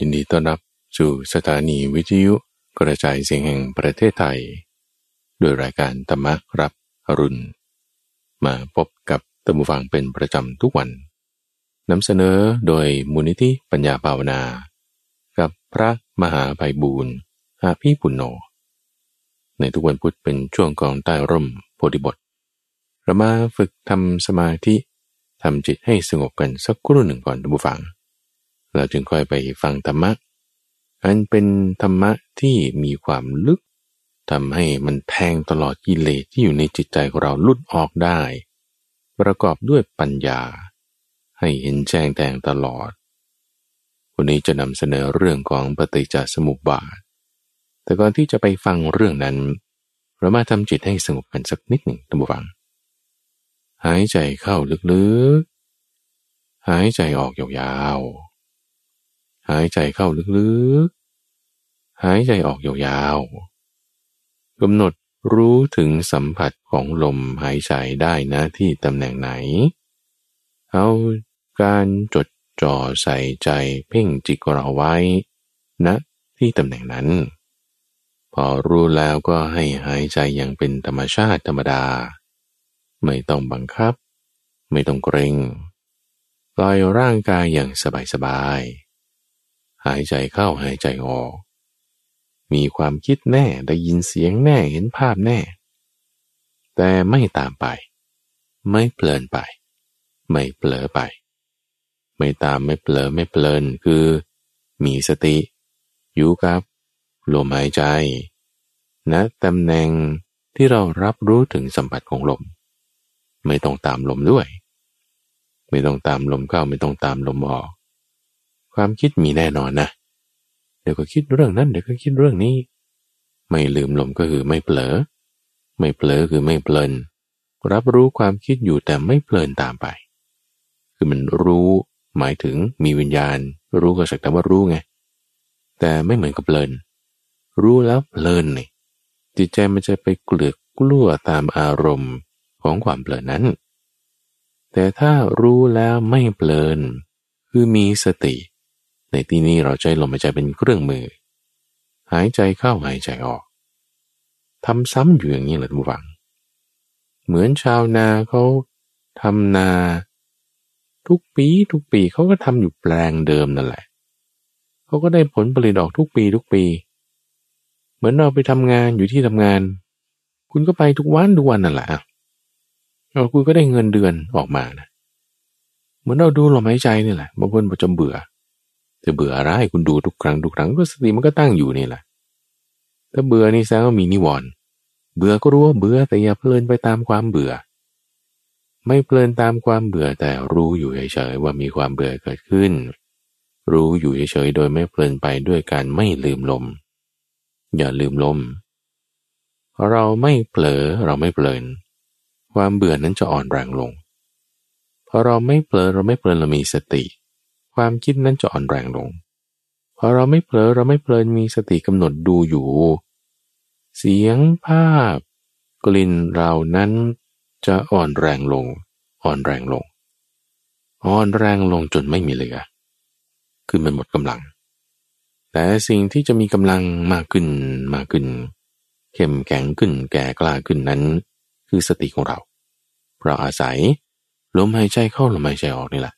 ยินดีต้อนรับสู่สถานีวิทยุกระจายเสียงแห่งประเทศไทยด้วยรายการธรรมรับอรุณ มาพบกับตัมบูฟังเป็นประจำทุกวันนำเสนอโดยมูลนิธิปัญญาภาวนา กับพระมหาไพบูรณ์อาภีปุณโญในทุกวันพุธเป็นช่วงกองใต้ร่มโพธิบทเรามาฝึกทำสมาธิทำจิตให้สงบกันสักครู่หนึ่งก่อนท่านผู้ฟัง เราจึงค่อยไปฟังธรรมะ อันเป็นธรรมะที่มีความลึกทำให้มันแทงตลอดกิเลสที่อยู่ในจิตใจของเราลุดออกได้ ประกอบด้วยปัญญา ให้เห็นแจ้งแทงตลอด วันนี้จะนำเสนอเรื่องของปฏิจจสมุปบาท แต่ก่อนที่จะไปฟังเรื่องนั้นเรามาทำจิตให้สงบกันสักนิดหนึ่งท่านผู้ฟัง หายใจเข้าลึกๆ หายใจออกยาวๆ หายใจเข้าลึกๆ หายใจออกยาวๆกำหนดรู้ถึงสัมผัสของลมหายใจได้นะที่ตำแหน่งไหน เอาการจดจ่อใส่ใจเพ่งจิตเราไว้ณนะที่ตำแหน่งนั้น พอรู้แล้วก็ให้หายใจอย่างเป็นธรรมชาติธรรมดา ไม่ต้องบังคับ ไม่ต้องเกรงปล่อยร่างกายอย่างสบายๆ หายใจเข้าหายใจออก มีความคิดแน่ได้ยินเสียงแน่เห็นภาพแน่ แต่ไม่ตามไป ไม่เพลินไป ไม่เผลอไป ไม่ตามไม่เผลอไม่เพลินคือ มีสติ อยู่กับลมหายใจณนะตำแหน่งที่เรารับรู้ถึงสัมผัสของลม ไม่ต้องตามลมด้วย ไม่ต้องตามลมเข้าไม่ต้องตามลมออก ความคิดมีแน่นอนนะ เดี๋ยวก็คิดเรื่องนั้นเดี๋ยวก็คิดเรื่องนี้ ไม่ลืมลมก็คือไม่เผลอ ไม่เผลอคือไม่เพลิน รับรู้ความคิดอยู่แต่ไม่เพลินตามไป คือมันรู้หมายถึงมีวิญญาณ รู้ก็สักแต่ว่ารู้ไง แต่ไม่เหมือนกับเพลิน รู้แล้วเพลินนี่จิตใจมันจะไปเกลือกกลัวตามอารมณ์ของความเพลินนั้น แต่ถ้ารู้แล้วไม่เพลิน คือมีสติ ในที่นี้เราใช้ลมหายใจเป็นเครื่องมือ หายใจเข้าหายใจออกทำซ้ำอยู่อย่างนี้แหละทุกฝัง เหมือนชาวนาเขาทำนา ทุกปีทุกปีเขาก็ทำอยู่แปลงเดิมนั่นแหละเขาก็ได้ผลผลิตออกทุกปีทุกปี เหมือนเราไปทำงานอยู่ที่ทำงาน คุณก็ไปทุกวันทุกวันนั่นแหละเราคุยก็ได้เงินเดือนออกมานะเหมือนเราดูลมหายใจนี่แหละบางคนจะเบื่อ จะเบื่ออะไรคุณดูทุกครั้งทุกครั้งก็สติมันก็ตั้งอยู่นี่แหละ ถ้าเบื่อนี่แสดงว่ามีนิวรณ์เบื่อก็รู้ว่าเบื่อแต่อย่าเพลินไปตามความเบื่อ ไม่เพลินตามความเบื่อแต่รู้อยู่เฉยๆว่ามีความเบื่อเกิดขึ้น รู้อยู่เฉยๆโดยไม่เพลินไปด้วยการไม่ลืมลม อย่าลืมลม เราไม่เผลอเราไม่เพลิน ความเบื่อนั้นจะอ่อนแรงลงพอเราไม่เผลอเราไม่เพลินเรามีสติ ความคิดนั้นจะอ่อนแรงลงพอเราไม่เผลอเราไม่เพลินมีสติกำหนดดูอยู่ เสียงภาพ กลิ่นเรานั้นจะอ่อนแรงลง อ่อนแรงลง อ่อนแรงลงจนไม่มีเหลือ คือมันหมดกำลัง แต่สิ่งที่จะมีกำลังมากขึ้นมากขึ้น เข้มแข็งขึ้นแก่กล้าขึ้นนั้น คือสติของเราเราอาศัยลมหายใจเข้าลมหายใจออกนี่แหละ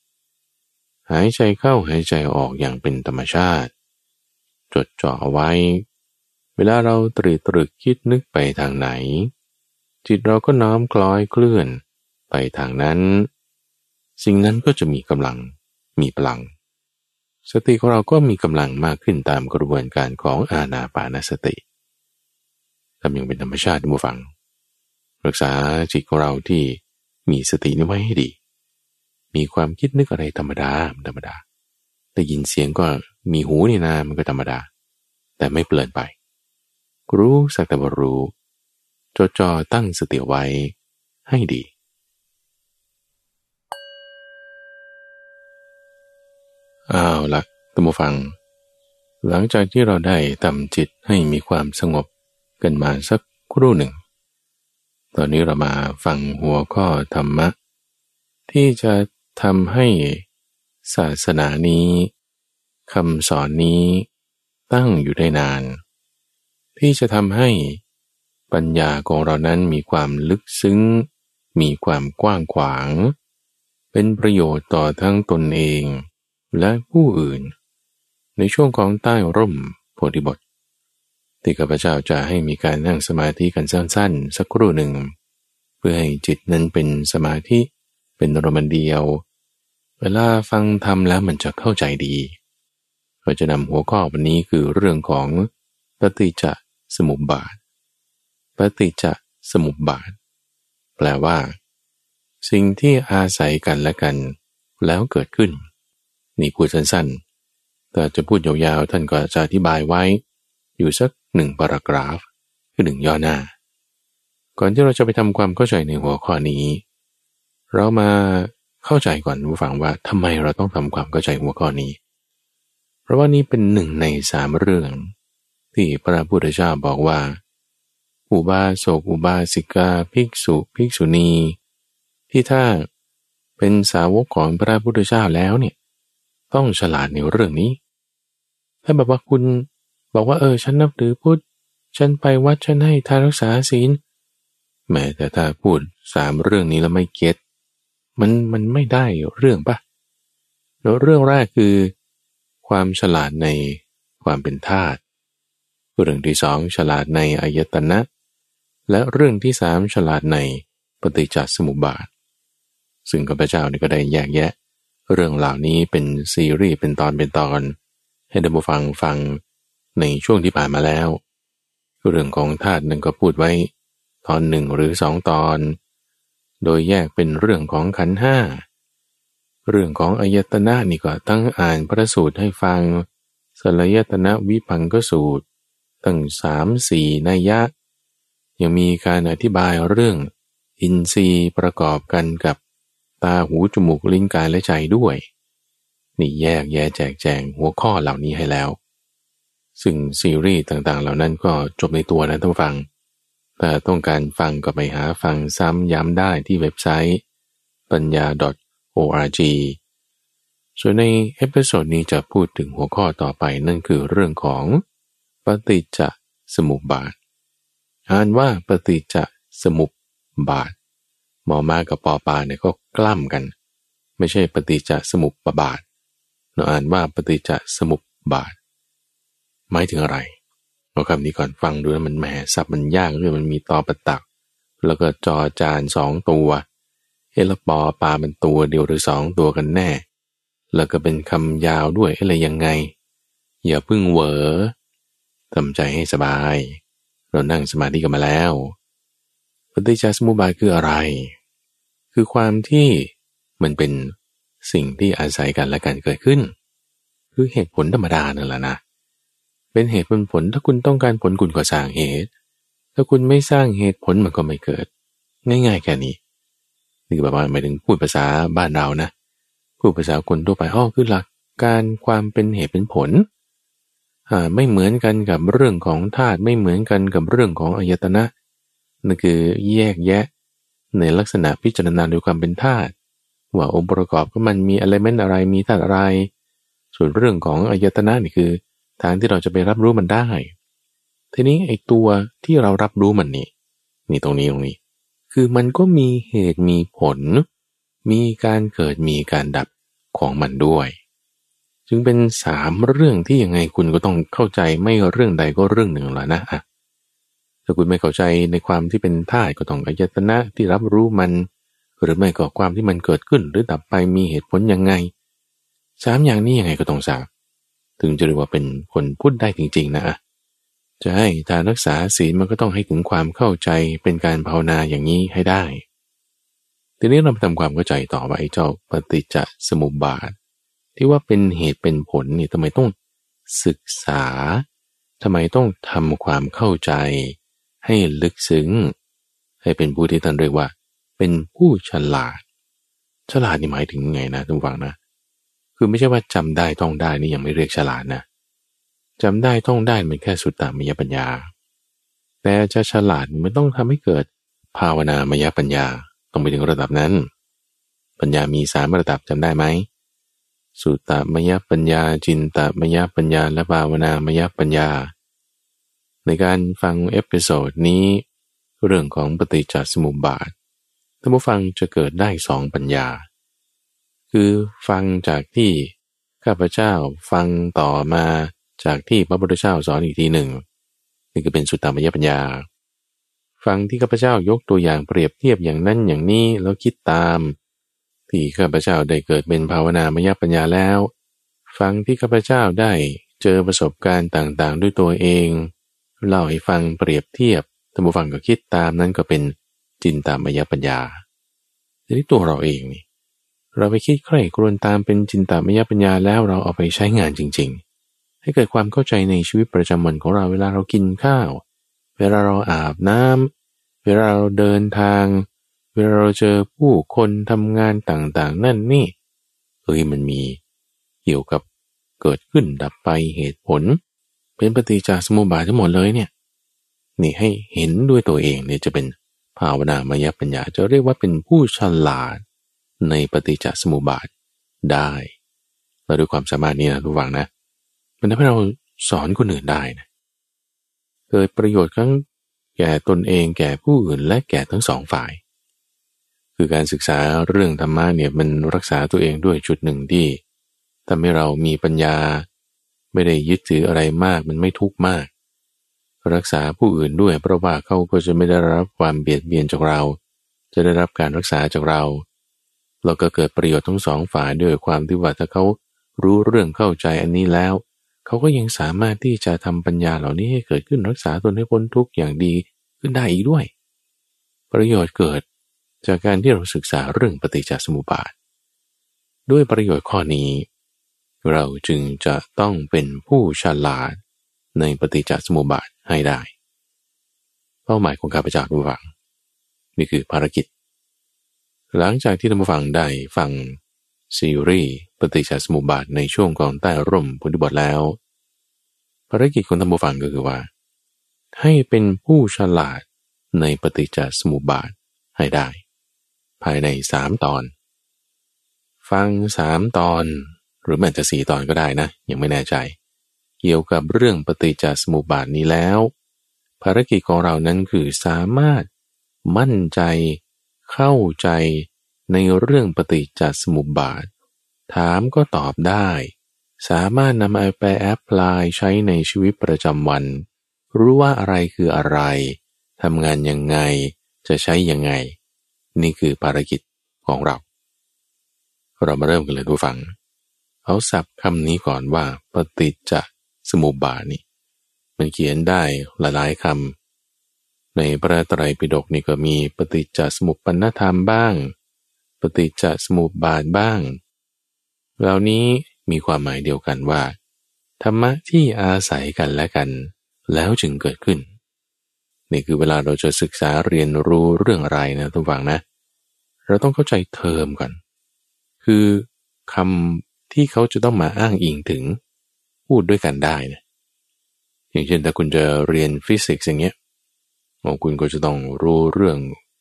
หายใจเข้าหายใจออกอย่างเป็นธรรมชาติ จดจ่อเอาไว้ เวลาเราตรีตรึกคิดนึกไปทางไหน จิตเราก็น้อมคล้อยเคลื่อนไปทางนั้น สิ่งนั้นก็จะมีกำลังมีพลัง สติของเราก็มีกำลังมากขึ้นตามกระบวนการของอาณาปานสติทำอย่างเป็นธรรมชาติที่มูฟัง รักษาจิตของเราที่มีสตินี้ไว้ให้ดี มีความคิดนึกอะไรธรรมดาธรรมดาได้ยินเสียงก็มีหูนี่นามันก็ธรรมดา แต่ไม่เปลินไป รู้สักแต่ว่ารู้จดจ่อตั้งสติไว้ให้ดีอ้าวละตัมฟัง หลังจากที่เราได้ทำจิตให้มีความสงบกันมาสักครู่หนึ่ง ตอนนี้เรามาฟังหัวข้อธรรมะ ที่จะ ทำให้ศาสนานี้คำสอนนี้ตั้งอยู่ได้นาน ที่จะทำให้ปัญญาของเรานั้นมีความลึกซึ้ง มีความกว้างขวาง เป็นประโยชน์ต่อทั้งตนเองและผู้อื่น ในช่วงของใต้ร่มโพธิบท ที่ข้าพเจ้าจะให้มีการนั่งสมาธิกันสั้นๆ สักครู่หนึ่ง เพื่อให้จิตนั้นเป็นสมาธิเป็นรมันเดียว เวลาฟังทำแล้วมันจะเข้าใจดี เราจะนำหัวข้อวันนี้คือเรื่องของปฏิจจสมุปบาท ปฏิจจสมุปบาท แปลว่า สิ่งที่อาศัยกันและกัน แล้วเกิดขึ้น นี่พูดสั้นๆ แต่จะพูดยาวๆ ท่านก็จะอธิบายไว้ อยู่สักหนึ่งปารากราฟ คือหนึ่งย่อหน้า ก่อนที่เราจะไปทำความเข้าใจในหัวข้อนี้ เรามา เข้าใจก่อนผู้ฟังว่าทำไมเราต้องทำความเข้าใจหัวข้อนี้ เพราะว่านี้เป็นหนึ่งในสามเรื่อง ที่พระพุทธเจ้าบอกว่า อุบาสกอุบาสิกาภิกษุภิกษุณี ที่ถ้าเป็นสาวกของพระพุทธเจ้าแล้วเนี่ย ต้องฉลาดในเรื่องนี้ ถ้าแบบว่าคุณบอกว่าเออฉันนับถือพุทธฉันไปวัดฉันให้ทานรักษาศีลแม้แต่ถ้าพูดสามเรื่องนี้แล้วไม่เก็ต มันมันไม่ได้เรื่องปะแล้วเรื่องแรกคือ ความฉลาดในความเป็นธาตุเรื่องที่สองฉลาดในอายตนะ และเรื่องที่สามฉลาดในปฏิจจสมุปบาท ซึ่งข้าพเจ้านี่ก็ได้แยกแยะ เรื่องเหล่านี้เป็นซีรีส์เป็นตอนเป็นตอน ให้ท่านผู้ฟังฟังในช่วงที่ผ่านมาแล้ว เรื่องของธาตุนั้นก็พูดไว้ ตอนหนึ่งหรือสองตอน โดยแยกเป็นเรื่องของขันห้า เรื่องของอายตนะนี่ก็ตั้งอ่านพระสูตรให้ฟัง สลายตนะวิพังก็สูตร ตั้งสามสี่นัยยะ ยังมีการอธิบายเรื่องอินทรีย์ประกอบกันกับตาหูจมูกลิ้นกายและใจด้วย นี่แยกแยะแจกแจงหัวข้อเหล่านี้ให้แล้ว ซึ่งซีรีส์ต่างๆ เหล่านั้นก็จบในตัวนะท่านฟัง ถ้าต้องการฟังก็ไปหาฟังซ้ำย้ำได้ที่เว็บไซต์ปัญญา org ส่วนใน episode นี้จะพูดถึงหัวข้อต่อไปนั่นคือเรื่องของปฏิจจสมุปบาท อ่านว่าปฏิจจสมุปบาทหมอมากับปอปาเนี่ยก็กล้ำกัน ไม่ใช่ปฏิจจสมุปบาท เราอ่านว่าปฏิจจสมุปบาท หมายถึงอะไร เอาคำนี้ก่อนฟังดูแล้วมันแหมสับมันยากด้วยมันมีตอประตัก แล้วก็จอจานสองตัวเอลปอปลาเป็นตัวเดียวหรือสองตัวกันแน่ แล้วก็เป็นคำยาวด้วยอะไรยังไง อย่าพึ่งเหวอทำใจให้สบาย เรานั่งสมาธิกันมาแล้วปฏิจจสมุปบาทคืออะไร คือความที่มันเป็นสิ่งที่อาศัยกันและกันเกิดขึ้น คือเหตุผลธรรมดานั่นแหละนะ เป็นเหตุผลผล ถ้าคุณต้องการผลคุณก็สร้างเหตุ ถ้าคุณไม่สร้างเหตุผลมันก็ไม่เกิด ง่ายๆแค่นี้นี่คือแบบว่าหมายถึงพูดภาษาบ้านเรานะพูดภาษาคนทั่วไปอ๋อคือหลักการความเป็นเหตุเป็นผลอ่าไม่เหมือนกันกับเรื่องของธาตุไม่เหมือนกันกับเรื่องของอายตนะนั่นคือแยกแยะ ในลักษณะพิจารณาโดยความเป็นธาตุว่าองค์ประกอบก็มันมีอะไรเมนอะไรมีธาตุอะไร ส่วนเรื่องของอายตนะนี่คือ ทางที่เราจะไปรับรู้มันได้ ทีนี้ไอ้ตัวที่เรารับรู้มันนี่ นี่ตรงนี้ตรงนี้ คือมันก็มีเหตุมีผล มีการเกิดมีการดับของมันด้วย จึงเป็นสามเรื่องที่ยังไงคุณก็ต้องเข้าใจไม่เรื่องใดก็เรื่องหนึ่งล้วนะอะถ้าคุณไม่เข้าใจในความที่เป็นธาตุก็ต้องอายตนะที่รับรู้มัน หรือไม่ก็ความที่มันเกิดขึ้นหรือดับไปมีเหตุผลยังไงสามอย่างนี้ยังไงก็ต้องทราบ ถึงจะเรียกว่าเป็นคนพูดได้จริง ๆ นะจะให้ทานรักษาศีลมันก็ต้องให้ถึงความเข้าใจเป็นการภาวนาอย่างนี้ให้ได้ ทีนี้เราไปทำความเข้าใจต่อว่าไอ้เจ้าปฏิจจสมุปบาท ที่ว่าเป็นเหตุเป็นผลนี่ทำไมต้องศึกษาทำไมต้องทำความเข้าใจ ให้ลึกซึ้ง ให้เป็นผู้ที่ท่านเรียกว่า เป็นผู้ฉลาด ฉลาดนี่หมายถึงไงนะทุกฝังนะ คือไม่ใช่ว่าจำได้ต้องได้นี่ยังไม่เรียกฉลาดนะจำได้ท่องได้เป็นแค่สุตตามยปัญญา แต่จะฉลาดมันต้องทำให้เกิดภาวนามยปัญญาต้องไปถึงระดับนั้น ปัญญามีสามระดับจำได้ไหมสุตมยปัญญา จินตามยปัญญา และภาวนามยปัญญา ในการฟัง episode นี้ เรื่องของปฏิจจสมุปบาทท่านผู้ฟังจะเกิดได้สองปัญญา คือฟังจากที่ข้าพเจ้าฟังต่อมาจากที่พระพุทธเจ้าสอนอีกทีหนึ่งนี่ก็เป็นสุตตามยปัญญา ฟังที่ข้าพเจ้ายกตัวอย่างเปรียบเทียบอย่างนั้นอย่างนี้แล้วคิดตาม ที่ข้าพเจ้าได้เกิดเป็นภาวนามยปัญญาแล้ว ฟังที่ข้าพเจ้าได้เจอประสบการณ์ต่างๆ ด้วยตัวเองเล่าให้ฟังเปรียบเทียบท่านผู้ฟังก็คิดตามนั้นก็เป็นจินตามยปัญญาแต่ที่ตัวเราเองนี่ เราไปคิดใคร่ครวญตามเป็นจินตามยปัญญาแล้วเราเอาไปใช้งานจริง ๆ ให้เกิดความเข้าใจในชีวิตประจำวันของเราเวลาเรากินข้าว เวลาเราอาบน้ำเวลาเราเดินทาง เวลาเราเจอผู้คนทำงานต่างๆ นั่นนี่เฮ้ยมันมีเกี่ยวกับเกิดขึ้นดับไปเหตุผล เป็นปฏิจจสมุปบาททั้งหมดเลยเนี่ยนี่ให้เห็นด้วยตัวเองเนี่ยจะเป็นภาวนามยปัญญาจะเรียกว่าเป็นผู้ฉลาด ในปฏิจจสมุปบาทได้เราด้วยความสามารถนี้นะทุกฝังนะ มันทำให้เราสอนคนอื่นได้นะเกิดประโยชน์ทั้งแก่ตนเองแก่ผู้อื่นและแก่ทั้งสองฝ่าย คือการศึกษาเรื่องธรรมะเนี่ยมันรักษาตัวเองด้วยจุดหนึ่งที่ทำให้เรามีปัญญา ไม่ได้ยึดถืออะไรมากมันไม่ทุกข์มาก รักษาผู้อื่นด้วยเพราะว่าเขาก็จะไม่ได้รับความเบียดเบียนจากเรา จะได้รับการรักษาจากเรา เราก็เกิดประโยชน์ทั้งสองฝ่ายด้วยความที่ว่าถ้าเขารู้เรื่องเข้าใจอันนี้แล้ว เขาก็ยังสามารถที่จะทำปัญญาเหล่านี้ให้เกิดขึ้นรักษาตนให้พ้นทุกข์อย่างดีขึ้นได้อีกด้วย ประโยชน์เกิดจากการที่เราศึกษาเรื่องปฏิจจสมุปบาท ด้วยประโยชน์ข้อนี้ เราจึงจะต้องเป็นผู้ฉลาดในปฏิจจสมุปบาทให้ได้ เป้าหมายของข้าพเจ้าทุกฝัง นี่คือภารกิจ หลังจากที่ท่านผู้ฟังได้ฟังซีรีส์ปฏิจจสมุปบาทในช่วงของใต้ร่มพุทธบทแล้วภารกิจของท่านผู้ฟังก็คือว่า ให้เป็นผู้ฉลาดในปฏิจจสมุปบาทให้ได้ ภายในสามตอน ฟังสามตอน หรือแม้จะสี่ตอนก็ได้นะ ยังไม่แน่ใจ เกี่ยวกับเรื่องปฏิจจสมุปบาทนี้แล้ว ภารกิจของเรานั้นคือสามารถมั่นใจ เข้าใจในเรื่องปฏิจจสมุปบาท ถามก็ตอบได้ สามารถนำเอาไปแอพพลายใช้ในชีวิตประจำวัน รู้ว่าอะไรคืออะไรทำงานยังไงจะใช้ยังไง นี่คือภารกิจของเรา เรามาเริ่มกันเลยทุกฝัง เอาศัพท์คำนี้ก่อนว่า ปฏิจจสมุปบาทนี่มันเขียนได้หลายๆคำ ในพระไตรปิฎกนี่ก็มีปฏิจจสมุปปนธรรมบ้าง ปฏิจจสมุปบาทบ้าง เหล่านี้มีความหมายเดียวกันว่า ธรรมะที่อาศัยกันและกัน แล้วจึงเกิดขึ้น นี่คือเวลาเราจะศึกษาเรียนรู้เรื่องอะไรนะท่านผู้ฟังนะ เราต้องเข้าใจเทอมก่อน คือคำที่เขาจะต้องมาอ้างอิงถึงพูดด้วยกันได้นะอย่างเช่นถ้าคุณจะเรียนฟิสิกส์อย่างเงี้ย คุณก็จะต้องรู้เรื่อง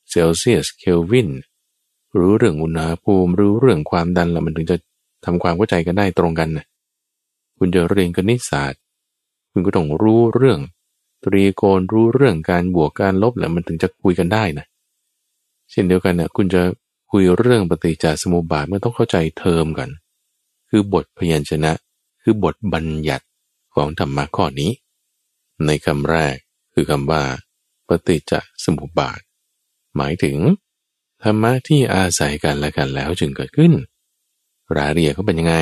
เซลเซียส เคลวิน รู้เรื่องอุณหภูมิ รู้เรื่องความดันแล้วมันถึงจะทำความเข้าใจกันได้ตรงกันนะคุณจะเรียนคณิตศาสตร์ คุณก็ต้องรู้เรื่องตรีโกณรู้เรื่องการบวกการลบแล้วมันถึงจะคุยกันได้นะเช่นเดียวกันนะคุณจะคุยเรื่องปฏิจจสมุปบาทมันต้องเข้าใจเทอมกัน คือบทพยัญชนะ คือบทบัญญัติของธรรมะข้อนี้ ในคำแรกคือคำว่า ปฏิจจสมุปบาท หมายถึง ธรรมะที่อาศัยกันและกันแล้วจึงเกิดขึ้น รายละเอียดเขาเป็นยังไง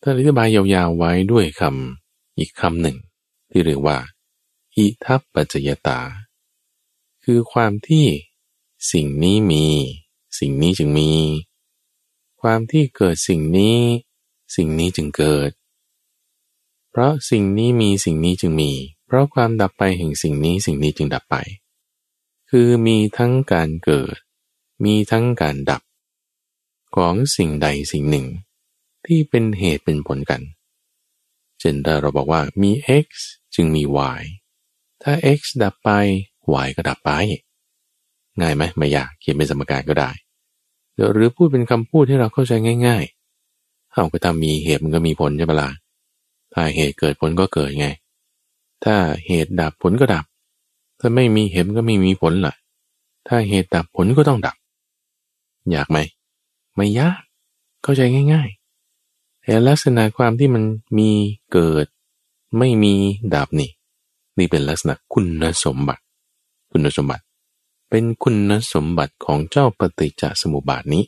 ท่านอธิบายยาวๆไว้ด้วยคำอีกคำหนึ่ง ที่เรียกว่า อิทัปปัจจยตา คือความที่สิ่งนี้มี สิ่งนี้จึงมี ความที่เกิดสิ่งนี้ สิ่งนี้จึงเกิด เพราะสิ่งนี้มีสิ่งนี้จึงมี เพราะความดับไปแห่งสิ่งนี้สิ่งนี้จึงดับไป คือมีทั้งการเกิด มีทั้งการดับ ของสิ่งใดสิ่งหนึ่ง ที่เป็นเหตุเป็นผลกัน เช่นถ้าเราบอกว่ามี x จึงมี y ถ้า x ดับไป y ก็ดับไป ง่ายไหมไม่ยากเขียนเป็นสมการก็ได้ หรือพูดเป็นคำพูดที่เราเข้าใจง่าย ๆ เอาก็ถ้ามีเหตุมันก็มีผลใช่ปะละ่ะถ้าเหตุเกิดผลก็เกิดไง ถ้าเหตุดับผลก็ดับ ถ้าไม่มีเหตุก็ไม่มีผลล่ะ ถ้าเหตุดับผลก็ต้องดับ อยากไหม ไม่ยาก เข้าใจง่ายๆแต่ลักษณะความที่มันมีเกิด ไม่มีดับนี่ นี่เป็นลักษณะคุณสมบัติ คุณสมบัติ เป็นคุณสมบัติของเจ้าปฏิจจสมุปบาทนี้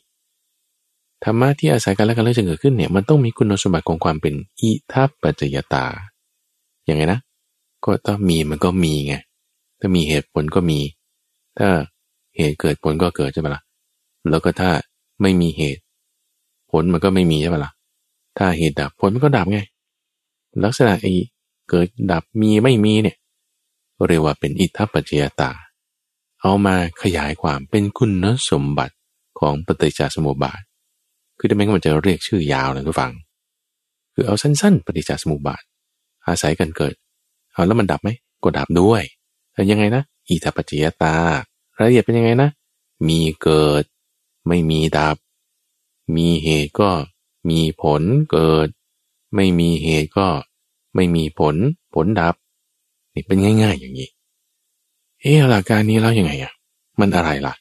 ธรรมะที่อาศัยกันและกันแล้วจะเกิดขึ้นเนี่ยมันต้องมีคุณสมบัติของความเป็นอิทัปปัจจยตาอย่างไงนะ ก็ต้องมีมันก็มีไง ถ้ามีเหตุผลก็มี ถ้าเหตุเกิดผลก็เกิดใช่ไหมละ่ะ แล้วก็ถ้าไม่มีเหตุ ผลมันก็ไม่มีใช่ไหมละ่ะ ถ้าเหตุดับผลมันก็ดับไง ลักษณะไอ้เกิดดับมีไม่มีเนี่ยเรียกว่าเป็นอิทัปปัจจยตา เอามาขยายความเป็นคุณสมบัติของปฏิจจสมุปบาท คือทำไมมันจะเรียกชื่อยาวนะทุกฝัง คือเอาสั้นๆ ปฏิจจสมุปบาท อาศัยกันเกิด เอาแล้วมันดับไหมก็ดับด้วยแต่ยังไงนะอิทัปปัจจยตารายละเอียดเป็นยังไงนะ มีเกิด ไม่มีดับ มีเหตุก็มีผลเกิด ไม่มีเหตุก็ไม่มีผลผลดับ นี่เป็นง่าย ๆ อย่างนี้ เอ๊ะหลักการนี้แล้วยังไงอะมันอะไรล่ะ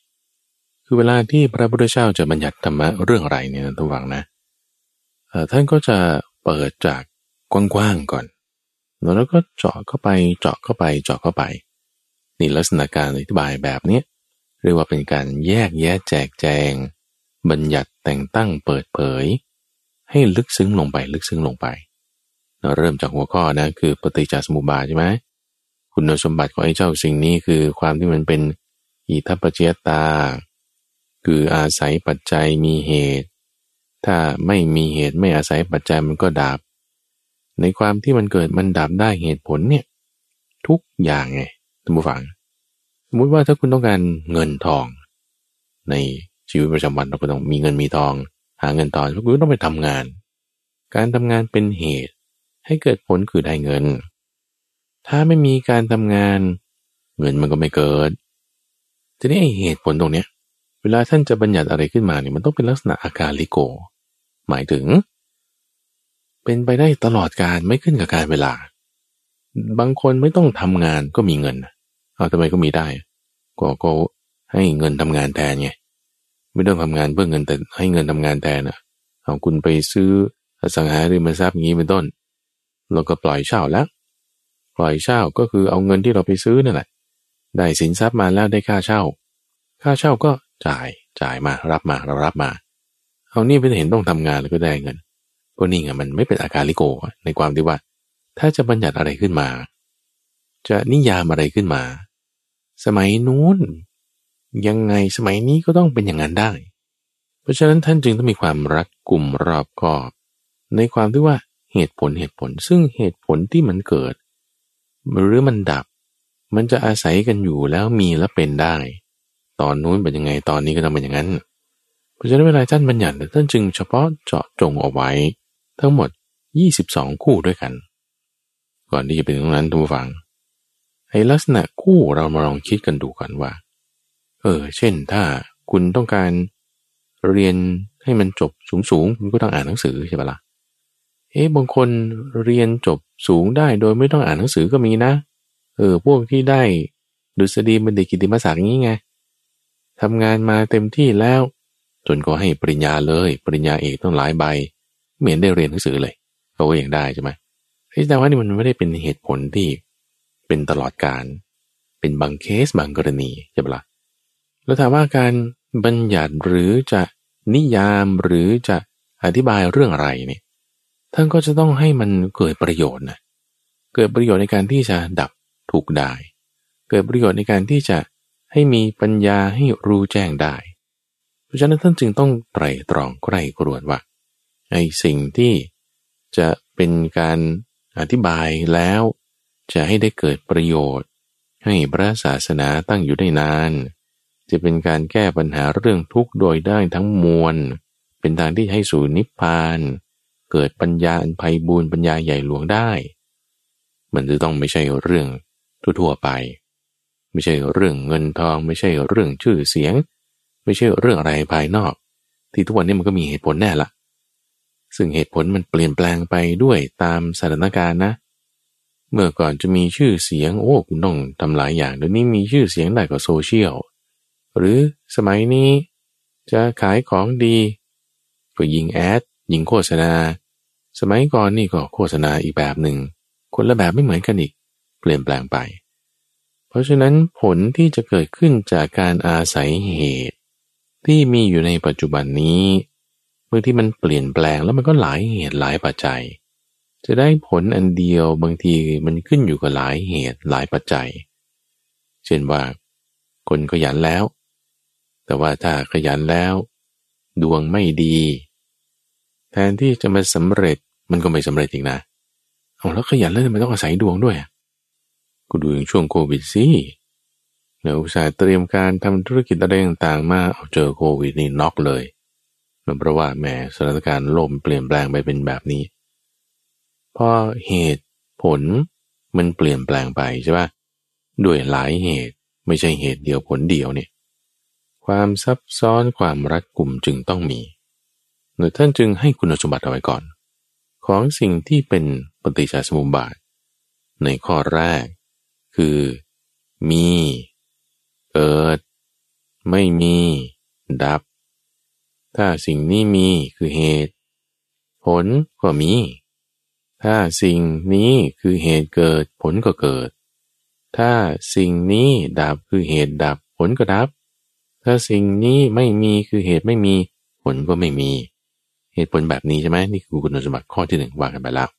คือเวลาที่พระพุทธเจ้าจะบัญญัติธรรมะเรื่องอะไรเนี่ยนะทุกฝังนะท่านก็จะเปิดจากกว้างๆก่อน แล้วก็เจาะเข้าไปเจาะเข้าไปเจาะเข้าไป นี่ลักษณะการอธิบายแบบนี้เรียกว่าเป็นการแยกแยะแจกแจง บัญญัติแต่งตั้งเปิดเผย ให้ลึกซึ้งลงไปลึกซึ้งลงไป เราเริ่มจากหัวข้อนะคือปฏิจจสมุปบาทใช่ไหมคุณสมบัติของไอ้เจ้าสิ่งนี้คือความที่มันเป็นอิทัปปเจตา คืออาศัยปัจจัยมีเหตุ ถ้าไม่มีเหตุไม่อาศัยปัจจัยมันก็ดับ ในความที่มันเกิดมันดับได้เหตุผลเนี่ย ทุกอย่างไงท่านผู้ฟัง สมมติว่าถ้าคุณต้องการเงินทอง ในชีวิตประจำวันเราก็ต้องมีเงินมีทอง หาเงินทองคุณต้องไปทำงาน การทำงานเป็นเหตุ ให้เกิดผลคือได้เงิน ถ้าไม่มีการทำงาน เงินมันก็ไม่เกิดทีนี้เหตุผลตรงเนี้ย เวลาท่านจะบัญญัติอะไรขึ้นมาเนี่ยมันต้องเป็นลักษณะอาการลิโก หมายถึง เป็นไปได้ตลอดการไม่ขึ้นกับการเวลา บางคนไม่ต้องทำงานก็มีเงินเอาทำไมก็มีได้ ก็ก็ให้เงินทำงานแทนไงไม่ต้องทำงานเพื่อเงินแต่ให้เงินทำงานแทนอะเอาคุณไปซื้ออสังหาริมทรัพย์อย่างนี้เป็นต้นเราก็ปล่อยเช่าแล้ว ปล่อยเช่าก็คือเอาเงินที่เราไปซื้อนั่นแหละได้สินทรัพย์มาแล้วได้ค่าเช่า ค่าเช่าก็จ่ายจ่ายมารับมาเรารับมา เอานี่เป็นเห็นต้องทำงานแล้วก็ได้เงิน ก็นี่ไงมันไม่เป็นอาการลิโก ในความที่ว่า ถ้าจะบัญญัติอะไรขึ้นมา จะนิยามอะไรขึ้นมา สมัยนู้น ยังไงสมัยนี้ก็ต้องเป็นอย่างนั้นได้ เพราะฉะนั้นท่านจึงต้องมีความรักกลุ่มรอบคอบ ในความที่ว่าเหตุผลเหตุผล ซึ่งเหตุผลที่มันเกิด หรือมันดับ มันจะอาศัยกันอยู่แล้วมีแล้วเป็นได้ ตอนนู้นเป็นยังไงตอนนี้ก็ต้องเป็นอย่างนั้น เพราะฉะนั้นเวลาท่านบัญญัติท่านจึงเฉพาะเจาะจงเอาไว้ ทั้งหมด 22 คู่ด้วยกัน ก่อนที่จะไปถึงตรงนั้นทุกฝังไอ้ลักษณะคู่เรามาลองคิดกันดูก่อนว่า เออ เช่นถ้าคุณต้องการเรียนให้มันจบสูงสูงคุณก็ต้องอ่านหนังสือใช่ปะละ่ะ เอ๊ะบางคนเรียนจบสูงได้โดยไม่ต้องอ่านหนังสือก็มีนะ เออ พวกที่ได้ดุษฎีบัณฑิตกิติมศักดิ์งนี้ไงทำงานมาเต็มที่แล้ว จนก็ให้ปริญญาเลย ปริญญาเอกต้องหลายใบ เหมือนได้เรียนหนังสือเลยเขาก็ยังได้ใช่ไหมแต่ว่านี่มันไม่ได้เป็นเหตุผลที่เป็นตลอดการ เป็นบางเคสบางกรณีใช่ปะละ่ะแล้วถามว่าการบัญญัติหรือจะนิยามหรือจะอธิบายเรื่องอะไรเนี่ยท่านก็จะต้องให้มันเกิดประโยชน์นะเกิดประโยชน์ในการที่จะดับถูกได้ เกิดประโยชน์ในการที่จะให้มีปัญญาให้รู้แจ้งได้ เพราะฉะนั้นท่านจึงต้องไตรตรองใกล้กรวนว่า ไอ้สิ่งที่จะเป็นการอธิบายแล้ว จะให้ได้เกิดประโยชน์ ให้พระศาสนาตั้งอยู่ได้นาน จะเป็นการแก้ปัญหาเรื่องทุกข์โดยได้ทั้งมวล เป็นทางที่ให้สู่นิพพาน เกิดปัญญาอันไพบูรณ์ปัญญาใหญ่หลวงได้ มันจะต้องไม่ใช่เรื่องทั่วๆไป ไม่ใช่เรื่องเงินทอง ไม่ใช่เรื่องชื่อเสียง ไม่ใช่เรื่องอะไรภายนอก ที่ทุกวันนี้มันก็มีเหตุผลแน่ละ ซึ่งเหตุผลมันเปลี่ยนแปลงไปด้วยตามสถานการณ์นะ เมื่อก่อนจะมีชื่อเสียงโอ้คุณต้องทำหลายอย่างเดี๋ยวนี้มีชื่อเสียงได้กับโซเชียลหรือสมัยนี้จะขายของดีก็ยิงแอดยิงโฆษณา สมัยก่อนนี่ก็โฆษณาอีกแบบหนึ่ง คนละแบบไม่เหมือนกันอีก เปลี่ยนแปลงไป เพราะฉะนั้นผลที่จะเกิดขึ้นจากการอาศัยเหตุ ที่มีอยู่ในปัจจุบันนี้ บางทีมันเปลี่ยนแปลงแล้วมันก็หลายเหตุหลายปัจจัย จะได้ผลอันเดียวบางทีมันขึ้นอยู่กับหลายเหตุหลายปัจจัย เช่นว่า คนขยันแล้ว แต่ว่าถ้าขยันแล้ว ดวงไม่ดี แทนที่จะมาสำเร็จมันก็ไม่สำเร็จอีกนะเอาแล้วขยันแล้วมันต้องอาศัยดวงด้วยก็ดูอย่างช่วงโควิดสิเนี่ยอุตสาห์เตรียมการทำธุรกิจอะไรต่างๆมาเอาเจอโควิดนี่น็อกเลย เพราะว่าแหมสถานการณ์ลมเปลี่ยนแปลงไปเป็นแบบนี้ พอเหตุผลมันเปลี่ยนแปลงไปใช่ปะด้วยหลายเหตุไม่ใช่เหตุเดียวผลเดียวเนี่ย ความซับซ้อนความรัดกลุ่มจึงต้องมีหรือท่านจึงให้คุณสมบัติเอาไว้ก่อน ของสิ่งที่เป็นปฏิจจสมุปบาท ในข้อแรก คือ มี เกิด ไม่มี ดับ ถ้าสิ่งนี้มีคือเหตุ ผลก็มี ถ้าสิ่งนี้คือเหตุเกิด ผลก็เกิด ถ้าสิ่งนี้ดับคือเหตุดับ ผลก็ดับ ถ้าสิ่งนี้ไม่มีคือเหตุไม่มี ผลก็ไม่มี เหตุผลแบบนี้ใช่ไหมนี่คือคุณสมบัติข้อที่หนึ่งว่ากันไปแล้ว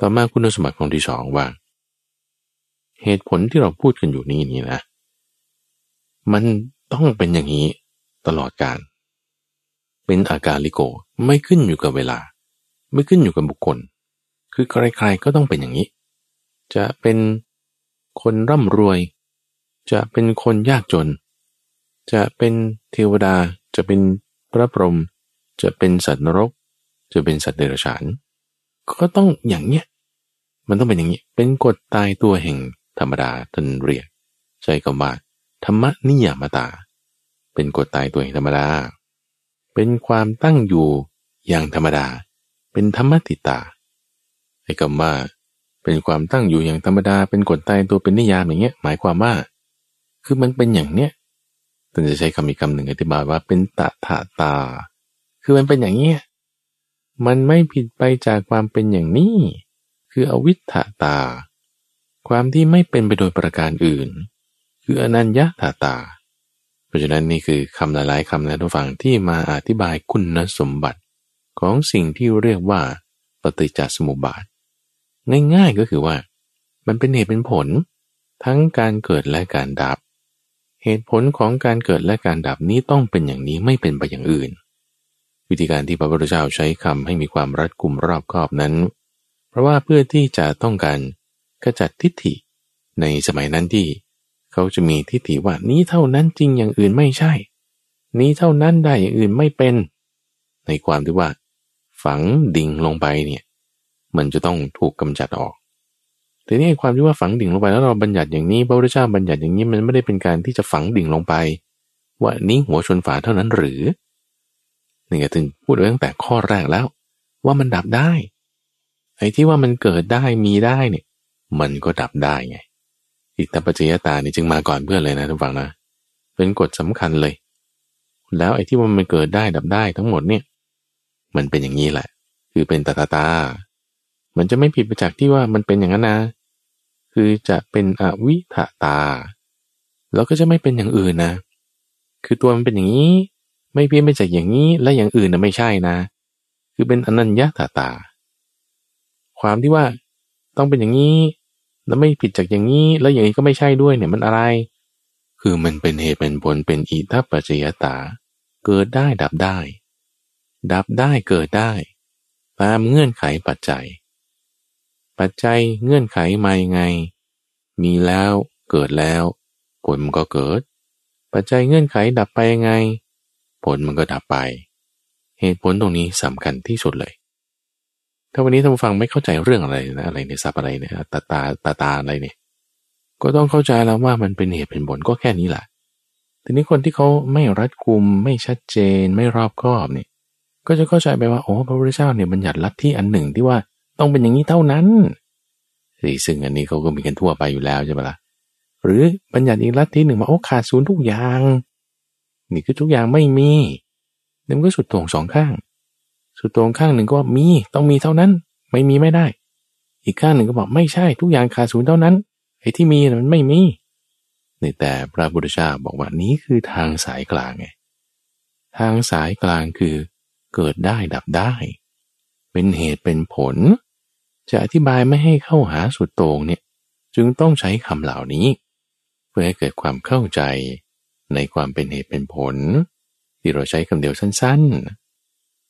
ต่อมาคุณสมบัติข้อที่สองว่า เหตุผลที่เราพูดกันอยู่นี้นี่นะ มันต้องเป็นอย่างนี้ตลอดการ เป็นอาการลิโกไม่ขึ้นอยู่กับเวลา ไม่ขึ้นอยู่กับบุคคล คือใครๆก็ต้องเป็นอย่างนี้ จะเป็นคนร่ำรวย จะเป็นคนยากจน จะเป็นเทวดา จะเป็นพระพรหมจะเป็นสัตว์นรก จะเป็นสัตว์เดรัจฉาน ก็ต้องอย่างเนี้ยมันต้องเป็นอย่างนี้ เป็นกฎตายตัวแห่งธรรมดาท่านเรียกใช้คำว่าธรรมนิยามตา เป็นกฎตายตัวแห่งธรรมดา เป็นความตั้งอยู่อย่างธรรมดา เป็นธรรมติตาไอ้คำว่าเป็นความตั้งอยู่อย่างธรรมดา เป็นกฎตายตัวเป็นนิยามอย่างเงี้ย หมายความว่า คือมันเป็นอย่างเนี้ยท่านจะใช้คำอีกคำหนึ่งอธิบายว่าเป็นตะถาตา คือมันเป็นอย่างเนี้ย มันไม่ผิดไปจากความเป็นอย่างนี้ คืออวิทถาตา ความที่ไม่เป็นไปโดยประการอื่น คืออนัญญาตาตา ราะฉะนั้นนี่คือคำหลาย ๆคำนะทุกฝั่งที่มาอธิบายคุณสมบัติของสิ่งที่เรียกว่าปฏิจจสมุปบาท ง่ายๆก็คือว่า มันเป็นเหตุเป็นผล ทั้งการเกิดและการดับ เหตุผลของการเกิดและการดับนี้ต้องเป็นอย่างนี้ไม่เป็นไปอย่างอื่น วิธีการที่พระพุทธเจ้าใช้คำให้มีความรัดกุมรอบคอบนั้น เพราะว่าเพื่อที่จะต้องการขจัดทิฏฐิในสมัยนั้นที่ เขาจะมีทิฏฐิว่านี้เท่านั้นจริงอย่างอื่นไม่ใช่ นี้เท่านั้นได้อย่างอื่นไม่เป็น ในความที่ว่า ฝังดิ่งลงไปเนี่ย มันจะต้องถูกกำจัดออกแต่นี่ความที่ว่าฝังดิ่งลงไปแล้วเราบัญญัติอย่างนี้พระพุทธเจ้าบัญญัติอย่างนี้มันไม่ได้เป็นการที่จะฝังดิ่งลงไป ว่านี้หัวชนฝาเท่านั้นหรือนี่ก็ถึงพูดไว้ตั้งแต่ข้อแรกแล้ว ว่ามันดับได้ไอ้ที่ว่ามันเกิดได้มีได้เนี่ย มันก็ดับได้ไง อิทธปัจจยตานี่จึงมาก่อนเพื่อนเลยนะทุกฝังนะ เป็นกฎสำคัญเลย แล้วไอ้ที่มันเกิดได้ดับได้ทั้งหมดเนี่ย มันเป็นอย่างนี้แหละ คือเป็นตาตาตา มันจะไม่ผิดไปจากที่ว่ามันเป็นอย่างนั้นนะ คือจะเป็นอวิถตา แล้วก็จะไม่เป็นอย่างอื่นนะ คือตัวมันเป็นอย่างนี้ ไม่เพี้ยนไปจากอย่างนี้ และอย่างอื่นนะไม่ใช่นะ คือเป็นอนัญญาตาตา ความที่ว่าต้องเป็นอย่างนี้ แล้วไม่ผิดจากอย่างนี้แล้วอย่างนี้ก็ไม่ใช่ด้วยเนี่ยมันอะไร คือมันเป็นเหตุเป็นผลเป็นอิทัปปัจจยตา เกิดได้ดับได้ ดับได้เกิดได้ ตามเงื่อนไขปัจจัย ปัจจัยเงื่อนไขมายังไง มีแล้วเกิดแล้ว ผลมันก็เกิด ปัจจัยเงื่อนไขดับไปยังไง ผลมันก็ดับไป เหตุผลตรงนี้สำคัญที่สุดเลย ถ้าวันนี้ท่านผู้ฟังไม่เข้าใจเรื่องอะไรนะอะไรเนี่ยซับอะไรเนี่ยตาตาตาตาอะไรเนี่ยก็ต้องเข้าใจแล้วว่ามันเป็นเหตุเป็นผลก็แค่นี้แหละทีนี้คนที่เขาไม่รัดกุมไม่ชัดเจนไม่รอบคอบเนี่ย ก็จะเข้าใจไปว่าโอ้พระพุทธเจ้าเนี่ยบัญญัติลัทธิอันหนึ่งที่ว่าต้องเป็นอย่างนี้เท่านั้นสิซึ่งอันนี้เขาก็มีกันทั่วไปอยู่แล้วใช่ไหมละ่ะหรือบัญญัติอีกลัทธิหนึ่งมาโอ้ขาดศูนย์ทุกอย่าง นี่คือทุกอย่างไม่มีเดี๋ยวก็สุดตรงสองข้าง สุดตรงข้างหนึ่งก็ว่ามีต้องมีเท่านั้น ไม่มีไม่ได้ อีกข้างหนึ่งก็บอกไม่ใช่ทุกอย่างขาดศูนย์เท่านั้นไอ้ที่มีมันไม่มีนี่แต่พระพุทธเจ้าบอกว่านี้คือทางสายกลางไงทางสายกลางคือเกิดได้ดับได้ เป็นเหตุเป็นผล จะอธิบายไม่ให้เข้าหาสุดโต่งเนี่ยจึงต้องใช้คำเหล่านี้ เพื่อให้เกิดความเข้าใจในความเป็นเหตุเป็นผล ที่เราใช้คำเดียวสั้นๆ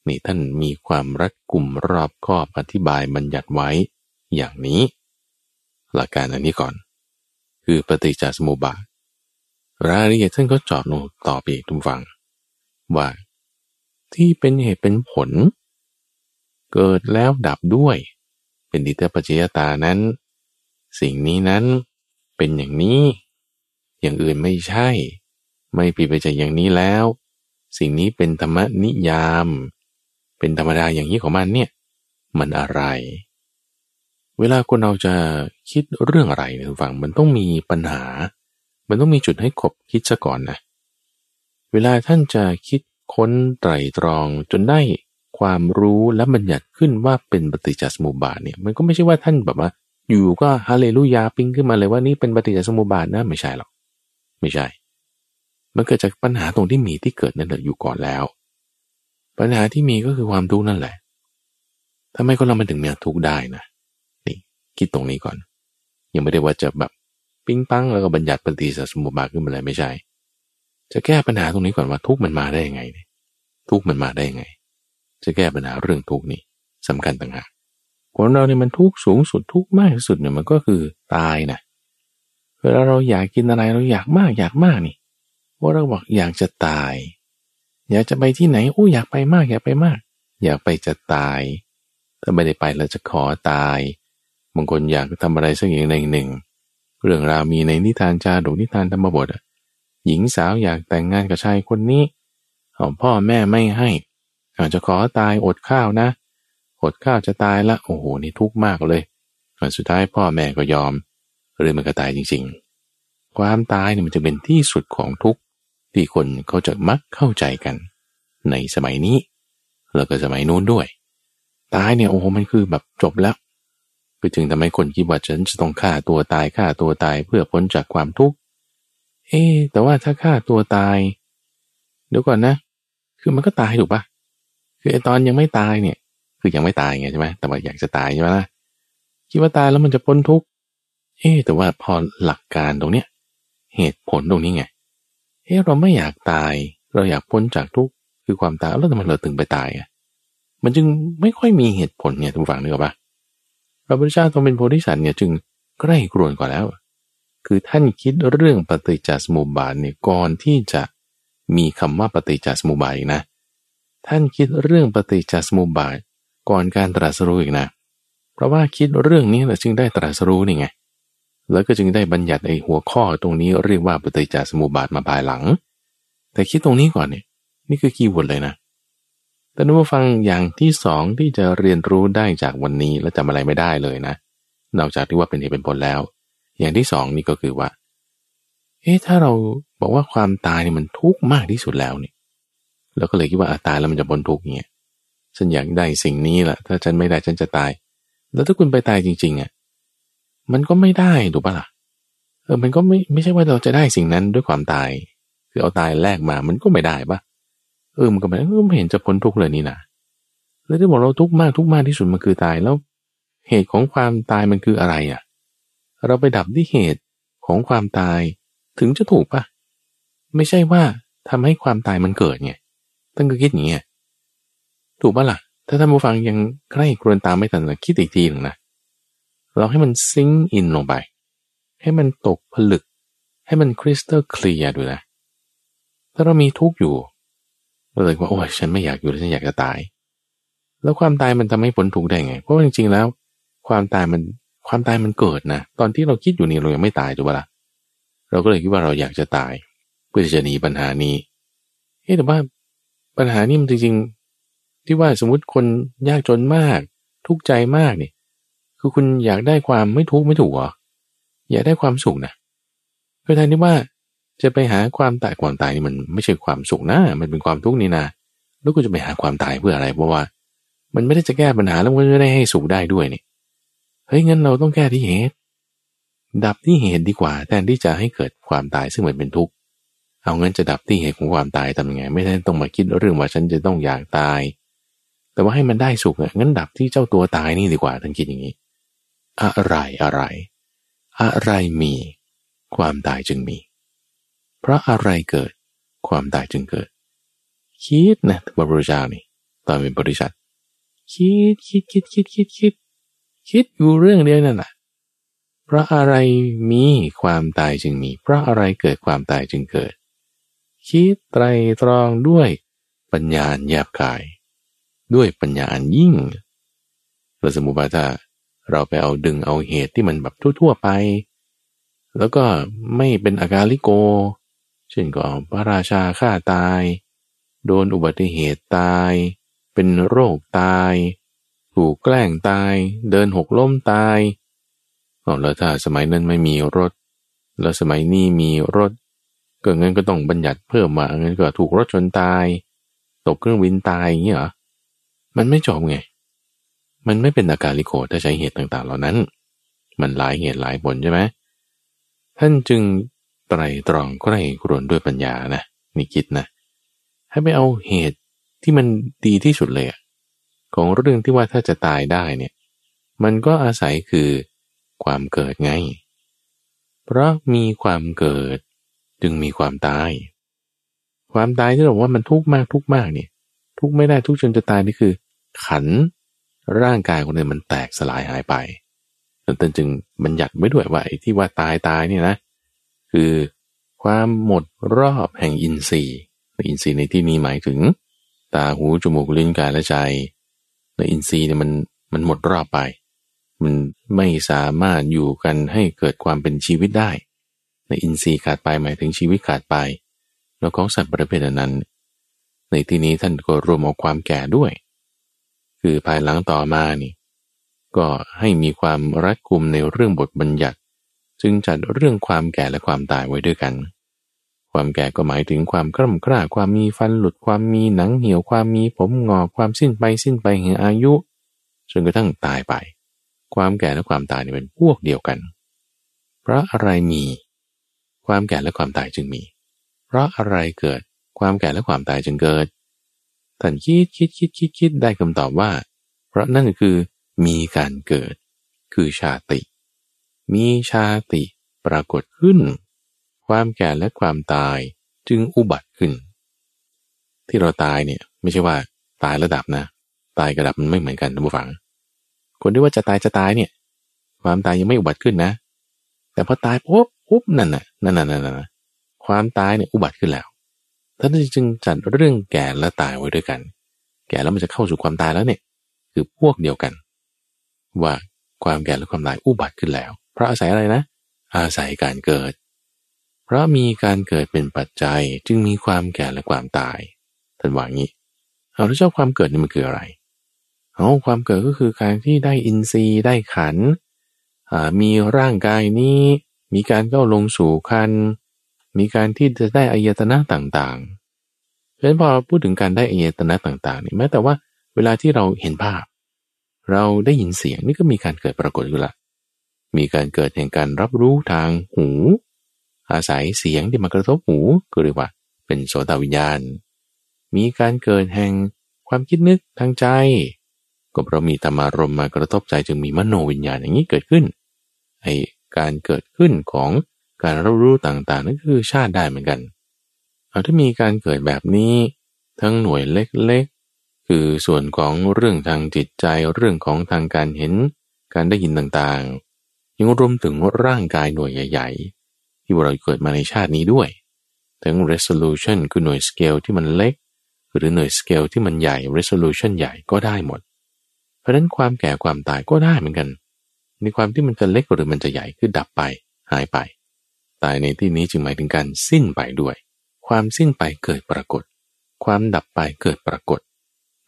นี่ท่านมีความรัดกุมรอบคอบอธิบายบัญญัติไว้อย่างนี้ หลักการอันนี้ก่อน คือปฏิจจสมุปบาทรายละเอียดท่านก็จอดลงต่อไปอีกทุกฝัง ว่า ที่เป็นเหตุเป็นผล เกิดแล้วดับด้วย เป็นดิเตปัจจยตานั้น สิ่งนี้นั้นเป็นอย่างนี้ อย่างอื่นไม่ใช่ ไม่ผิดไปจากอย่างนี้แล้ว สิ่งนี้เป็นธรรมนิยาม เป็นธรรมดาอย่างนี้ของมันเนี่ย มันอะไร เวลาคนเราจะคิดเรื่องอะไรนี่ยฟังมันต้องมีปัญหา มันต้องมีจุดให้ขบคิดซะก่อนนะ เวลาท่านจะคิดค้นไตรตรองจนได้ความรู้และบัญญัติขึ้นว่าเป็นปฏิจจสมุปบาทเนี่ย มันก็ไม่ใช่ว่าท่านแบบว่า อยู่ก็ฮาเลลูยาปิ้งขึ้นมาเลยว่านี่เป็นปฏิจจสมุปบาทนะไม่ใช่หรอก ไม่ใช่ มันเกิดจากปัญหาตรงที่มีที่เกิดนั่นแหละอยู่ก่อนแล้ว ปัญหาที่มีก็คือความทุกข์นั่นแหละทำไมคนเรามันถึงมีทุกข์ได้นะ นี่คิดตรงนี้ก่อน ยังไม่ได้ว่าจะแบบปิ้งปังแล้วก็บัญญัติปฏิจจสมุปบาทขึ้นมาเลยไม่ใช่ จะแก้ปัญหาตรงนี้ก่อนว่าทุกข์มันมาได้ยังไงทุกข์มันมาได้ยังไง จะแก้ปัญหาเรื่องทุกข์นี่สำคัญต่างหากคนเราเนี่ยมันทุกข์สูงสุดทุกข์มากที่สุดเนี่ยมันก็คือตายนะเวลาเราอยากกินอะไรเราอยากมากอยากมากนี่ว่าเราบอกอยากจะตาย อยากจะไปที่ไหนโอ้อยากไปมากอยากไปมาก อยากไปจะตาย ถ้าไม่ได้ไปเราจะขอตายบางคนอยากทำอะไรสักอย่างหนึ่ง เรื่องราวมีในนิทานจาดกนิทานธรรมบทหญิงสาวอยากแต่งงานกับชายคนนี้ของพ่อแม่ไม่ให้ อาจจะขอตายอดข้าวนะ อดข้าวจะตายละโอ้โหนี่ทุกข์มากเลยสุดท้ายพ่อแม่ก็ยอม เรื่องมันก็ตายจริง ๆ ความตายเนี่ยมันจะเป็นที่สุดของทุกข์ ที่คนเขาจะมักเข้าใจกัน ในสมัยนี้ แล้วก็สมัยนู้นด้วย ตายเนี่ยโอ้โหมันคือแบบจบแล้วไปถึงทำให้คนคิดว่าฉันจะต้องฆ่าตัวตายฆ่าตัวตายเพื่อพ้นจากความทุกข์เอ๊แต่ว่าถ้าฆ่าตัวตายเดี๋ยวก่อนนะ คือมันก็ตายถูกปะคือไอตอนยังไม่ตายเนี่ย คือยังไม่ตายไงใช่ไหมแต่ว่าอยากจะตายใช่ไหมล่ะคิดว่าตายแล้วมันจะพ้นทุกข์เอ๊แต่ว่าพอหลักการตรงเนี้ย เหตุผลตรงนี้ไง เอ๊เราไม่อยากตาย เราอยากพ้นจากทุกข์คือความตายแล้วทำไมเราถึงไปตายอะมันจึงไม่ค่อยมีเหตุผลเนี่ยทุกฝั่งนึกออกปะพระพุทธเจ้าต้องเป็นโพธิสัตว์เนี่ยจึงใกล้กรวนกว่าแล้ว คือท่านคิดเรื่องปฏิจจสมุปบาทเนี่ยก่อนที่จะมีคำว่าปฏิจจสมุปบาทอีกนะ ท่านคิดเรื่องปฏิจจสมุปบาทก่อนการตรัสรู้อีกนะ เพราะว่าคิดเรื่องนี้เราจึงได้ตรัสรู้นี่ไง แล้วก็จึงได้บัญญัติไอ้หัวข้อตรงนี้เรียกว่าปฏิจจสมุปบาทมาภายหลัง แต่คิดตรงนี้ก่อนเนี่ยนี่คือ keyword เลยนะแต่นึกว่าฟังอย่างที่สองที่จะเรียนรู้ได้จากวันนี้แล้วจำอะไรไม่ได้เลยนะ นอกจากที่ว่าเป็นเหตุเป็นผลแล้ว อย่างที่สองนี่ก็คือว่า เอ๊ะถ้าเราบอกว่าความตายเนี่ยมันทุกข์มากที่สุดแล้วเนี่ยเราก็เลยคิดว่าอาตายแล้วมันจะบนทุกข์เนี่ยฉันอยากได้สิ่งนี้แหละถ้าฉันไม่ได้ฉันจะตาย แล้วถ้าคุณไปตายจริงๆอะ มันก็ไม่ได้ถูกปะล่ะเออมันก็ไม่ไม่ใช่ว่าเราจะได้สิ่งนั้นด้วยความตาย คือเอาตายแลกมามันก็ไม่ได้ปะเออมันก็ไม่ไม่เห็นจะพ้นทุกข์เลยนี่นะแล้วที่บอกเราทุกข์มากทุกข์มากที่สุดมันคือตายแล้ว เหตุของความตายมันคืออะไรอะ เราไปดับที่เหตุของความตายถึงจะถูกปะไม่ใช่ว่าทำให้ความตายมันเกิดไงตั้งก็คิดอย่างเงี้ยถูกปะล่ะ ถ้าท่านผู้ฟังยังใกล้ครวนตามไม่ทันคิดอีกทีหนึ่งนะ เราให้มันซิงอินลงไป ให้มันตกผลึก ให้มันคริสตัลเคลียร์ดูนะ ถ้าเรามีทุกข์อยู่เราเลยว่าโอ้ยฉันไม่อยากอยู่แล้วฉันอยากจะตาย แล้วความตายมันทำให้ผลทุกได้ไง เพราะว่าจริงๆแล้ว ความตายมันความตายมันเกิดนะ ตอนที่เราคิดอยู่นี่เรายังไม่ตายถูกปะละ่ะเราก็เลยคิดว่าเราอยากจะตาย เพื่อจะหนีปัญหานี้เฮ้แต่ว่าปัญหานี้มันจริงๆ ที่ว่าสมมติคนยากจนมาก ทุกข์ใจมากเนี่ย คือคุณอยากได้ความไม่ทุกข์ไม่ถูกหรออยากได้ความสุขนะก็แทนที่ว่าจะไปหาความตายความตายนี่มันไม่ใช่ความสุขนะ มันเป็นความทุกข์นี่นะแล้วก็จะไปหาความตายเพื่ออะไรเพราะว่า มันไม่ได้จะแก้ปัญหาแล้วมันไม่ได้ให้สุขได้ด้วยนี่เฮ้ยงั้นเราต้องแก้ที่เหตุดับที่เหตุดีกว่าแทนที่จะให้เกิดความตายซึ่งมันเป็นทุกข์เอางั้นจะดับที่เหตุของความตายทำยังไง ไม่ได้ต้องมาคิดเรื่องว่าฉันจะต้องอยากตาย แต่ว่าให้มันได้สุขงั้นดับที่เจ้าตัวตายนี่ดีกว่าท่านคิดอย่างนี้ อะไรอะไร อะไรมี ความตายจึงมี เพราะอะไรเกิด ความตายจึงเกิด คิดนะบรรจานี่ตอนเป็นบริษัทคิดคิดคิดคิดคิดคิดคิดอยู่เรื่องเดียวนั่นแหละเพราะอะไรมีความตายจึงมี เพราะอะไรเกิดความตายจึงเกิด คิดไตรตรองด้วยปัญญาแยบกาย ด้วยปัญญาอันยิ่งเราสมมติว่าถ้า เราไปเอาดึงเอาเหตุที่มันแบบทั่วๆไป แล้วก็ไม่เป็นอาการลิโก เช่นก็พระราชาฆ่าตาย โดนอุบัติเหตุตาย เป็นโรคตาย ถูกแกล้งตาย เดินหกล้มตายเอาแล้วถ้าสมัยนั้นไม่มีรถ แล้วสมัยนี้มีรถ ก็งั้นก็ต้องบัญญัติเพิ่มมางั้นก็ถูกรถชนตาย ตกเครื่องบินตายอย่างนี้เหรอ มันไม่จบไง มันไม่เป็นอาการลิโกถ้าใช้เหตุต่างๆ เหล่านั้น มันหลายเหตุหลายผลใช่ไหมท่านจึงไตรตรองใกล้ครวนด้วยปัญญานะนี่คิดนะ ให้ไปเอาเหตุที่มันดีที่สุดเลยของเรื่องที่ว่าถ้าจะตายได้เนี่ย มันก็อาศัยคือความเกิดไง เพราะมีความเกิดจึงมีความตาย ความตายที่เราว่ามันทุกข์มากทุกข์มากเนี่ย ทุกข์ไม่ได้ทุกข์จนจะตายนี่คือ ขัน ร่างกายคนนี้มันแตกสลายหายไปตันจึงบัญญัติไว้ด้วยว่าไอ้ที่ว่าตายตายเนี่ยนะ คือความหมดรอบแห่งอินทรีย์อินทรีย์ในที่นี้หมายถึง ตาหูจมูกลิ้นกายและใจในอินทรีย์เนี่ยมันมันหมดรอบไป มันไม่สามารถอยู่กันให้เกิดความเป็นชีวิตได้ ในอินทรีย์ขาดไปหมายถึงชีวิตขาดไป แล้วของสัตว์ประเภทนั้น ในที่นี้ท่านก็รวมเอาความแก่ด้วย คือภายหลังต่อมานี่ ก็ให้มีความรัดกุมในเรื่องบทบัญญัติ จึงจัดเรื่องความแก่และความตายไว้ด้วยกัน ความแก่ก็หมายถึงความกร่ำกล้า ความมีฟันหลุด ความมีหนังเหี่ยว ความมีผมงอก ความสิ้นไปสิ้นไปแห่งอายุ จนกระทั่งตายไป ความแก่และความตายนี่เป็นพวกเดียวกัน เพราะอะไรมี ความแก่และความตายจึงมี เพราะอะไรเกิด ความแก่และความตายจึงเกิด ท่านคิดคิดคิดคิดคิดได้คำตอบว่า เพราะนั่นคือมีการเกิด คือชาติ มีชาติปรากฏขึ้น ความแก่และความตายจึงอุบัติขึ้น ที่เราตายเนี่ยไม่ใช่ว่าตายระดับนะ ตายกระดับมันไม่เหมือนกันท่านผู้ฟัง คนที่ว่าจะตายจะตายเนี่ย ความตายยังไม่อุบัติขึ้นนะ แต่พอตายปุ๊บปุ๊บนั่นน่ะนั่นน่ะนั่นน่ะความตายเนี่ยอุบัติขึ้นแล้ว ท่านจึงจัดเรื่องแก่และตายไว้ด้วยกัน แก่แล้วมันจะเข้าสู่ความตายแล้วเนี่ย คือพวกเดียวกัน ว่าความแก่และความตายอุบัติขึ้นแล้ว เพราะอาศัยอะไรนะ อาศัยการเกิด เพราะมีการเกิดเป็นปัจจัยจึงมีความแก่และความตายท่านว่างี้เอาแล้วเจ้าความเกิดนี่มันคืออะไรเอาความเกิดก็คือการที่ได้อินทรีย์ได้ขันมีร่างกายนี้ มีการเข้าลงสู่คันมีการที่จะได้อายตนะต่างๆ ฉะนั้นพอพูดถึงการได้อายตนะต่างๆนี่แม้แต่ว่าเวลาที่เราเห็นภาพ เราได้ยินเสียงนี่ก็มีการเกิดปรากฏขึ้นละมีการเกิดแห่งการรับรู้ทางหู อาศัยเสียงที่มากระทบหูก็เรียกว่า เป็นโสตวิญญาณ มีการเกิดแห่งความคิดนึกทางใจ ก็เพราะมีธรรมารมมากระทบใจจึงมีมโนวิญญาณอย่างนี้เกิดขึ้นไอการเกิดขึ้นของการรับรู้ต่างๆนั่นคือชาติได้เหมือนกัน เอาถ้ามีการเกิดแบบนี้ ทั้งหน่วยเล็กๆ คือส่วนของเรื่องทางจิตใจเรื่องของทางการเห็น การได้ยินต่างๆ ยังรวมถึงร่างกายหน่วยใหญ่ ๆ ที่เราเกิดมาในชาตินี้ด้วย ทั้ง resolution คือหน่วยสเกลที่มันเล็ก หรือหน่วยสเกลที่มันใหญ่ resolution ใหญ่ก็ได้หมด เพราะนั้นความแก่ความตายก็ได้เหมือนกัน ในความที่มันจะเล็กหรือมันจะใหญ่คือดับไปหายไป ตายในที่นี้จึงหมายถึงการสิ้นไปด้วย ความสิ้นไปเกิดปรากฏ ความดับไปเกิดปรากฏ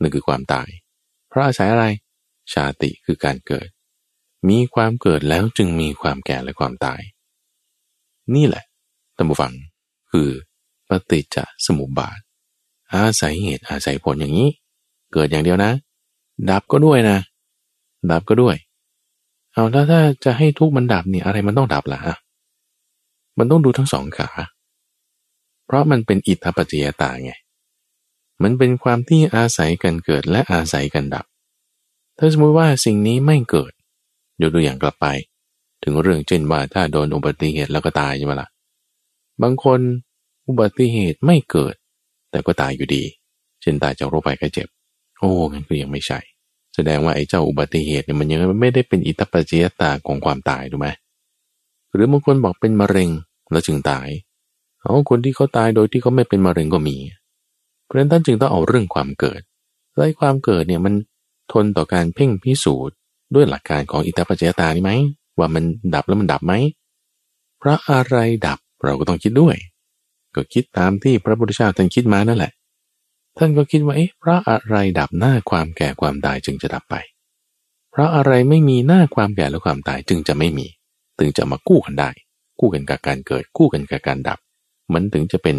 นั่นคือความตาย เพราะอาศัยอะไร ชาติคือการเกิด มีความเกิดแล้วจึงมีความแก่และความตาย นี่แหละตัมบูฟัง คือปฏิจจสมุปบาท อาศัยเหตุอาศัยผลอย่างนี้ เกิดอย่างเดียวนะ ดับก็ด้วยนะ ดับก็ด้วย เอาแล้วถ้าจะให้ทุกมันดับเนี่ยอะไรมันต้องดับล่ะมันต้องดูทั้งสองขา เพราะมันเป็นอิทธปัจจยตาไง มันเป็นความที่อาศัยกันเกิดและอาศัยกันดับ ถ้าสมมติว่าสิ่งนี้ไม่เกิดยกตัวอย่างกลับไป ถึงเรื่องเช่นว่าถ้าโดนอุบัติเหตุแล้วก็ตายใช่ไหมละ่ะ บางคนอุบัติเหตุไม่เกิด แต่ก็ตายอยู่ดี เช่นตายจากโรคภัยไข้เจ็บ โอ้งั้นก็ยังไม่ใช่ แสดงว่าไอ้เจ้าอุบัติเหตุเนี่ยมันยังไม่ได้เป็นอิทธปัจจยตาของความตายถูกไหมหรือบางคนบอกเป็นมะเร็งแล้วจึงตาย เอาคนที่เขาตายโดยที่เขาไม่เป็นมะเร็งก็มี เพราะฉะนั้นท่านจึงต้องเอาเรื่องความเกิดไล่ความเกิดเนี่ยมันทนต่อการเพ่งพิสูจน์ด้วยหลักการของอิทธปัจจยตานี่ไหมว่ามันดับแล้วมันดับไหมพระอะไรดับเราก็ต้องคิดด้วย ก็คิดตามที่พระพุทธเจ้าท่านคิดมานั่นแหละ ท่านก็คิดว่าเอ๊ะพระอะไรดับหน้าความแก่ความตายจึงจะดับไป พระอะไรไม่มีหน้าความแก่และความตายจึงจะไม่มี ถึงจะมากู้กันได้คู่กันกับการเกิดคู่กันกับการดับ มันถึงจะเป็น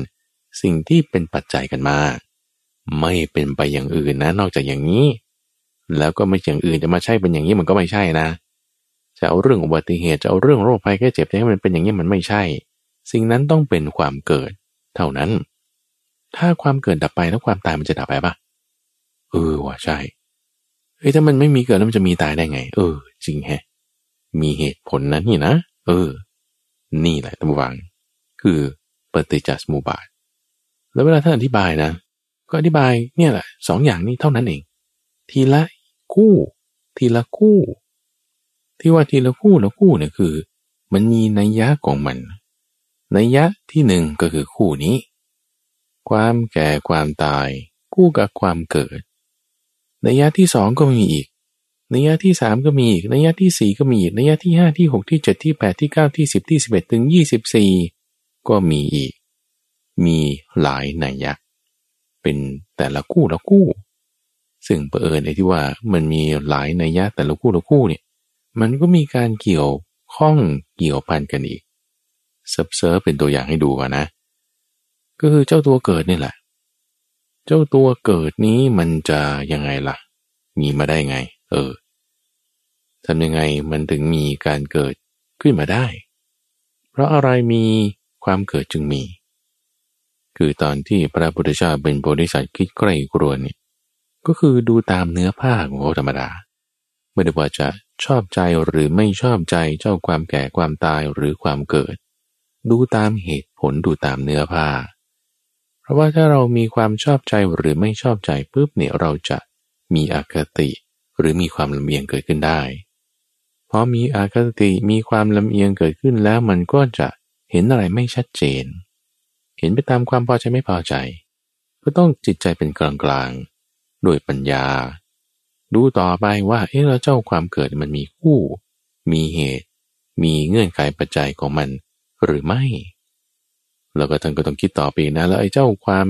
สิ่งที่เป็นปัจจัยกันมา ไม่เป็นไปอย่างอื่นนะ นอกจากอย่างนี้ แล้วก็ไม่อย่างอื่นจะมาใช่เป็นอย่างนี้มันก็ไม่ใช่นะ จะเอาเรื่องอุบัติเหตุจะเอาเรื่องโรคภัยแค่เจ็บให้มันเป็นอย่างนี้มันไม่ใช่ สิ่งนั้นต้องเป็นความเกิด เท่านั้น ถ้าความเกิดดับไปแล้วความตายมันจะดับไปปะเออว่าใช่เฮ้ยถ้ามันไม่มีเกิดแล้วมันจะมีตายได้ไง เออ จริงแฮะ มีเหตุผลนั้นนี่นะ เออ นี่แหละตัมวัง คือ ฏิจจสมุปบาท แล้วเวลาท่านอธิบายนะ ก็อธิบายเนี่ยแหละสองอย่างนี้เท่านั้นเอง ทีละคู่ ทีละคู่ ที่ว่าทีละคู่ละคู่เนี่ยคือ มันมีนัยยะของมัน นัยยะที่หนึ่งก็คือคู่นี้ ความแก่ความตาย คู่กับความเกิด นัยยะที่สองก็มีอีกนัยยะที่สามก็มีอีกนัยยะที่สี่ก็มีอีกนัยยะที่ห้าที่หกที่เจ็ดที่แปดที่เก้าที่สิบที่สิบเอ็ดถึงยี่สิบสี่ ก็มีอีก มีหลายนัยยะ เป็นแต่ละคู่ละคู่ ซึ่งเผอิญในที่ว่ามันมีหลายนัยยะแต่ละคู่ละคู่เนี่ย มันก็มีการเกี่ยวข้องเกี่ยวพันกันอีกเซิร์ฟเซิร์ฟเป็นตัวอย่างให้ดูกันนะ ก็คือเจ้าตัวเกิดนี่แหละ เจ้าตัวเกิดนี้มันจะยังไงล่ะ มีมาได้ไง เออทำยังไงมันถึงมีการเกิดขึ้นมาได้ เพราะอะไรมี ความเกิดจึงมี คือตอนที่พระพุทธเจ้าเป็นโพธิสัตว์คิดใกล้กลัวเนี่ยก็คือดูตามเนื้อผ้าของเขาธรรมดา ไม่ได้ว่าจะชอบใจหรือไม่ชอบใจเจ้าความแก่ความตายหรือความเกิด ดูตามเหตุผลดูตามเนื้อผ้า เพราะว่าถ้าเรามีความชอบใจหรือไม่ชอบใจปุ๊บเนี่ยเราจะมีอคติ หรือมีความลำเอียงเกิดขึ้นได้พอมีอาคติมีความลำเอียงเกิดขึ้นแล้วมันก็จะ เห็นอะไรไม่ชัดเจน เห็นไปตามความพอใจไม่พอใจ ก็ต้องจิตใจเป็นกลางกลางโดยปัญญา ดูต่อไปว่าเอ๊ะแล้วเจ้าความเกิดมันมีคู่ มีเหตุ มีเงื่อนไขปัจจัยของมันหรือไม่ แล้วก็ท่านก็ต้องคิดต่อไปนะแล้วไอ้เจ้าความ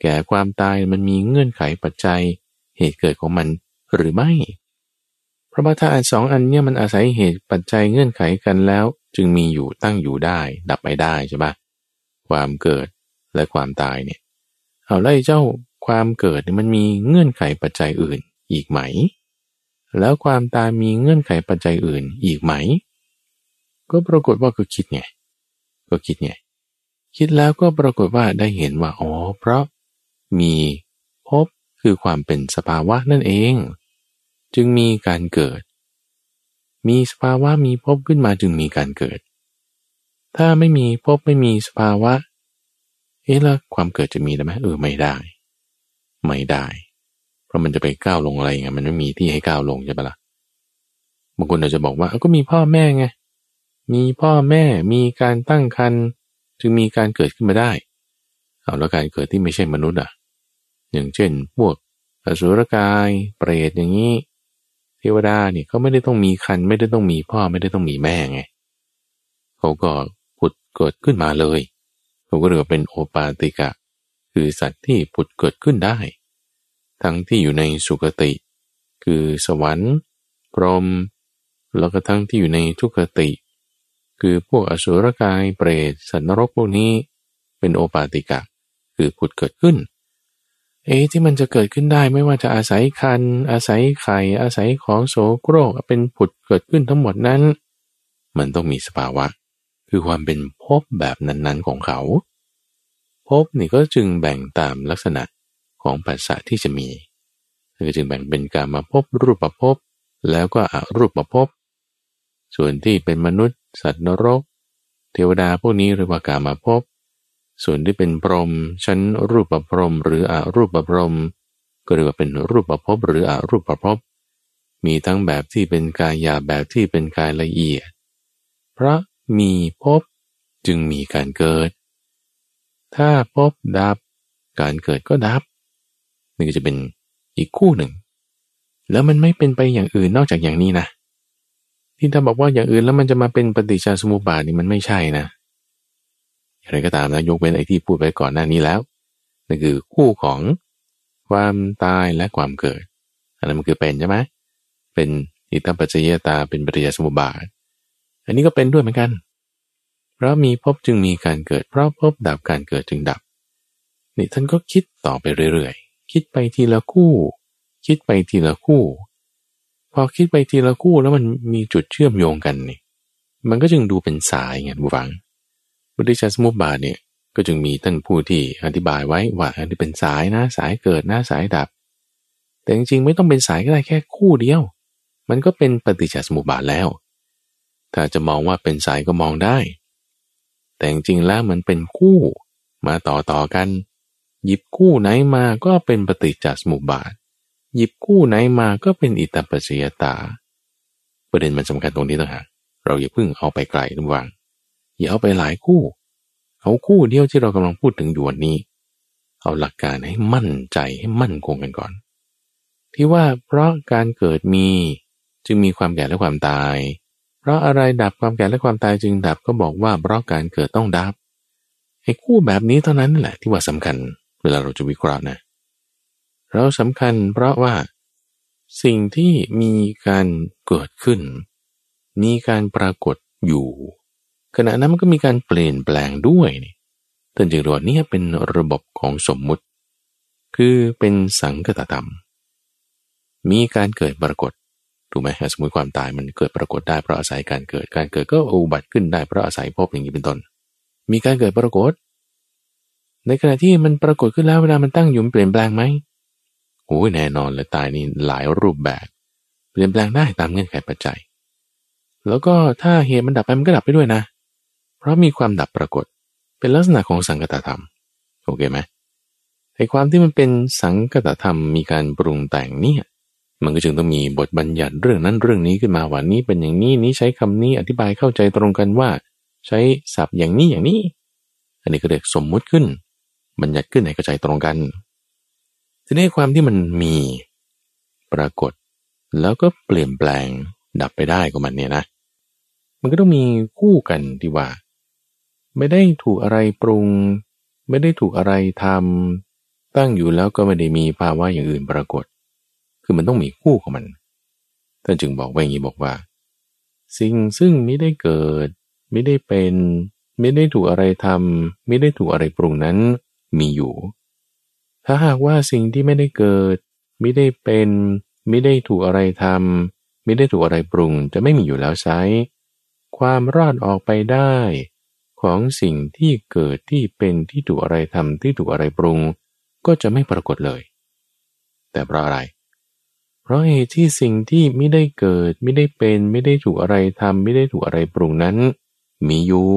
แก่ความตายมันมีเงื่อนไขปัจจัย เหตุเกิดของมันหรือไม่ เพราะว่าถ้าอันสองอันเนี่ยมันอาศัยเหตุปัจจัยเงื่อนไขกันแล้ว จึงมีอยู่ตั้งอยู่ได้ ดับไปได้ใช่ปะความเกิดและความตายเนี่ยเอาแล้วเจ้าความเกิดมันมีเงื่อนไขปัจจัยอื่นอีกไหม แล้วความตายมีเงื่อนไขปัจจัยอื่นอีกไหม ก็ปรากฏว่าก็คิดไงก็คิดไงคิดแล้วก็ปรากฏว่าได้เห็นว่าอ๋อเพราะมีพบคือความเป็นสภาวะนั่นเอง จึงมีการเกิด มีสภาวะมีพบขึ้นมาจึงมีการเกิด ถ้าไม่มีพบไม่มีสภาวะ เอ๊ะแล้วความเกิดจะมีได้ไหมเออไม่ได้ ไม่ได้ เพราะมันจะไปก้าวลงอะไรไงมันไม่มีที่ให้ก้าวลงใช่ปะละ่ะบางคนอาจจะบอกว่าก็มีพ่อแม่ไง มีพ่อแม่มีการตั้งครรภ์จึงมีการเกิดขึ้นมาได้ เอาแล้วการเกิดที่ไม่ใช่มนุษย์อะ อย่างเช่น พวกอสุรกาย เปรตอย่างนี้ เทวดาเนี่ยเขาไม่ได้ต้องมีคัน ไม่ได้ต้องมีพ่อไม่ได้ต้องมีแม่ไงเขาก็ผุดเกิดขึ้นมาเลยเขาก็เรียกว่าเป็นโอปาติกะ คือสัตว์ที่ผุดเกิดขึ้นได้ ทั้งที่อยู่ในสุคติ คือสวรรค์พรหมแล้วก็ทั้งที่อยู่ในทุกขติ คือพวกอสุรกายเปรตสัตว์นรกพวกนี้ เป็นโอปาติกะ คือผุดเกิดขึ้น เอ๊ที่มันจะเกิดขึ้นได้ไม่ว่าจะอาศัยคัน อาศัยไข่ อาศัยของโสโครกเป็นผุดเกิดขึ้นทั้งหมดนั้น มันต้องมีสภาวะ คือความเป็นภพแบบนั้นๆของเขาภพนี่ก็จึงแบ่งตามลักษณะของปัสสะที่จะมีก็จึงแบ่งเป็นการมาพบรูปภพแล้วก็อรูปภพส่วนที่เป็นมนุษย์ สัตว์นรก เทวดาพวกนี้เรียกว่าการมาพบ ส่วนที่เป็นพรหมชั้นรูปะพรหมหรืออรูปะพรหมก็เรียกว่าเป็นรูปภพบหรืออรูปภพบมีทั้งแบบที่เป็นกายหยาแบบที่เป็นกายละเอียด เพราะมีภพจึงมีการเกิด ถ้าภพดับ การเกิดก็ดับนี่ก็จะเป็นอีกคู่หนึ่ง แล้วมันไม่เป็นไปอย่างอื่นนอกจากอย่างนี้นะ ที่ถ้าบอกว่าอย่างอื่นแล้วมันจะมาเป็นปฏิจจสมุปบาทนี่มันไม่ใช่นะ อย่างไรก็ตามนะยกเว้นไอ้ที่พูดไปก่อนหน้านี้แล้ว นั่นคือคู่ของความตายและความเกิด อันนั้นมันคือเป็นใช่ไหมเป็นอิตาปัจจยตาเป็นปฏิจจสมุปบาท อันนี้ก็เป็นด้วยเหมือนกัน เพราะมีพบจึงมีการเกิด เพราะพบดับการเกิดจึงดับ นี่ท่านก็คิดต่อไปเรื่อยๆ คิดไปทีละคู่ คิดไปทีละคู่ พอคิดไปทีละคู่แล้วมันมีจุดเชื่อมโยงกันนี่ มันก็จึงดูเป็นสายไงบุฟัง ปฏิจจสมุปบาทเนี่ยก็จึงมีท่านผู้ที่อธิบายไว้ว่าอันนี้เป็นสายนะสายเกิดนะสายดับ แต่จริงๆไม่ต้องเป็นสายก็ได้แค่คู่เดียว มันก็เป็นปฏิจจสมุปบาทแล้ว ถ้าจะมองว่าเป็นสายก็มองได้ แต่จริงๆแล้วมันเป็นคู่มาต่อต่อกัน หยิบคู่ไหนมาก็เป็นปฏิจจสมุปบาท หยิบคู่ไหนมาก็เป็นอิตาปัจจยตา ประเด็นมันสำคัญตรงนี้ต่างหากเราอย่าเพิ่งเอาไปไกลระวัง อย่าเอาไปหลายคู่ เอาคู่เดียวที่เรากำลังพูดถึงอยู่วันนี้ เอาหลักการให้มั่นใจให้มั่นคงกันก่อน ที่ว่าเพราะการเกิดมีจึงมีความแก่และความตาย เพราะอะไรดับความแก่และความตายจึงดับก็บอกว่าเพราะการเกิดต้องดับไอ้คู่แบบนี้เท่านั้นแหละที่ว่าสำคัญเวลาเราจะวิเคราะห์นะเราสำคัญเพราะว่า สิ่งที่มีการเกิดขึ้น มีการปรากฏอยู่ ขณะนั้นมันก็มีการเปลี่ยนแปลงด้วยนี่ท่านจึงรียกว่านี่เป็นระบบของสมมุติ คือเป็นสังคตธรรม มีการเกิดปรากฏถูกไหมสมมติความตายมันเกิดปรากฏได้เพราะอาศัยการเกิด การเกิดก็อุบัติขึ้นได้เพราะอาศัยพบอย่างนี้เป็นต้น มีการเกิดปรากฏ ในขณะที่มันปรากฏขึ้นแล้วเวลามันตั้งอยู่เปลี่ยนแปลงไหมโอ้ยแน่นอนเลยตายนี่หลายรูปแบบ เปลี่ยนแปลงได้ตามเงื่อนไขปัจจัย แล้วก็ถ้าเหตุมันดับไปมันก็ดับไปด้วยนะ เพราะมีความดับปรากฏเป็นลักษณะของสังกตธรรมโอเคไหมไอ้ความที่มันเป็นสังกตธรรมมีการปรุงแต่งเนี่ยมันก็จึงต้องมีบทบัญญัติเรื่องนั้นเรื่องนี้ขึ้นมาว่านี้เป็นอย่างนี้นี้ใช้คำนี้อธิบายเข้าใจตรงกันว่า ใช้ศัพท์อย่างนี้อย่างนี้ อันนี้ก็เรียกสมมุติขึ้น บัญญัติขึ้นให้เข้าใจตรงกันทีนี้ความที่มันมีปรากฏ แล้วก็เปลี่ยนแปลงดับไปได้ของมันเนี่ยนะ มันก็ต้องมีคู่กันที่ว่า ไม่ได้ถูกอะไรปรุง ไม่ได้ถูกอะไรทำตั้งอยู่แล้วก็ไม่ได้มีภาวะอย่างอื่นปรากฏ คือมันต้องมีคู่ของมันท่านจึงบอกไว้อย่างนี้บอกว่า สิ่งซึ่งไม่ได้เกิด ไม่ได้เป็น ไม่ได้ถูกอะไรทำไม่ได้ถูกอะไรปรุงนั้นมีอยู่ ถ้าหากว่าสิ่งที่ไม่ได้เกิด ไม่ได้เป็น ไม่ได้ถูกอะไรทำไม่ได้ถูกอะไรปรุง จะไม่มีอยู่แล้วไซความรอดออกไปได้ ของสิ่งที่เกิดที่เป็นที่ถูกอะไรทำที่ถูกอะไรปรุง ก็จะไม่ปรากฏเลย แต่เพราะอะไร เพราะเหตุที่สิ่งที่ไม่ได้เกิดไม่ได้เป็นไม่ได้ถูกอะไรทำไม่ได้ถูกอะไรปรุงนั้น มีอยู่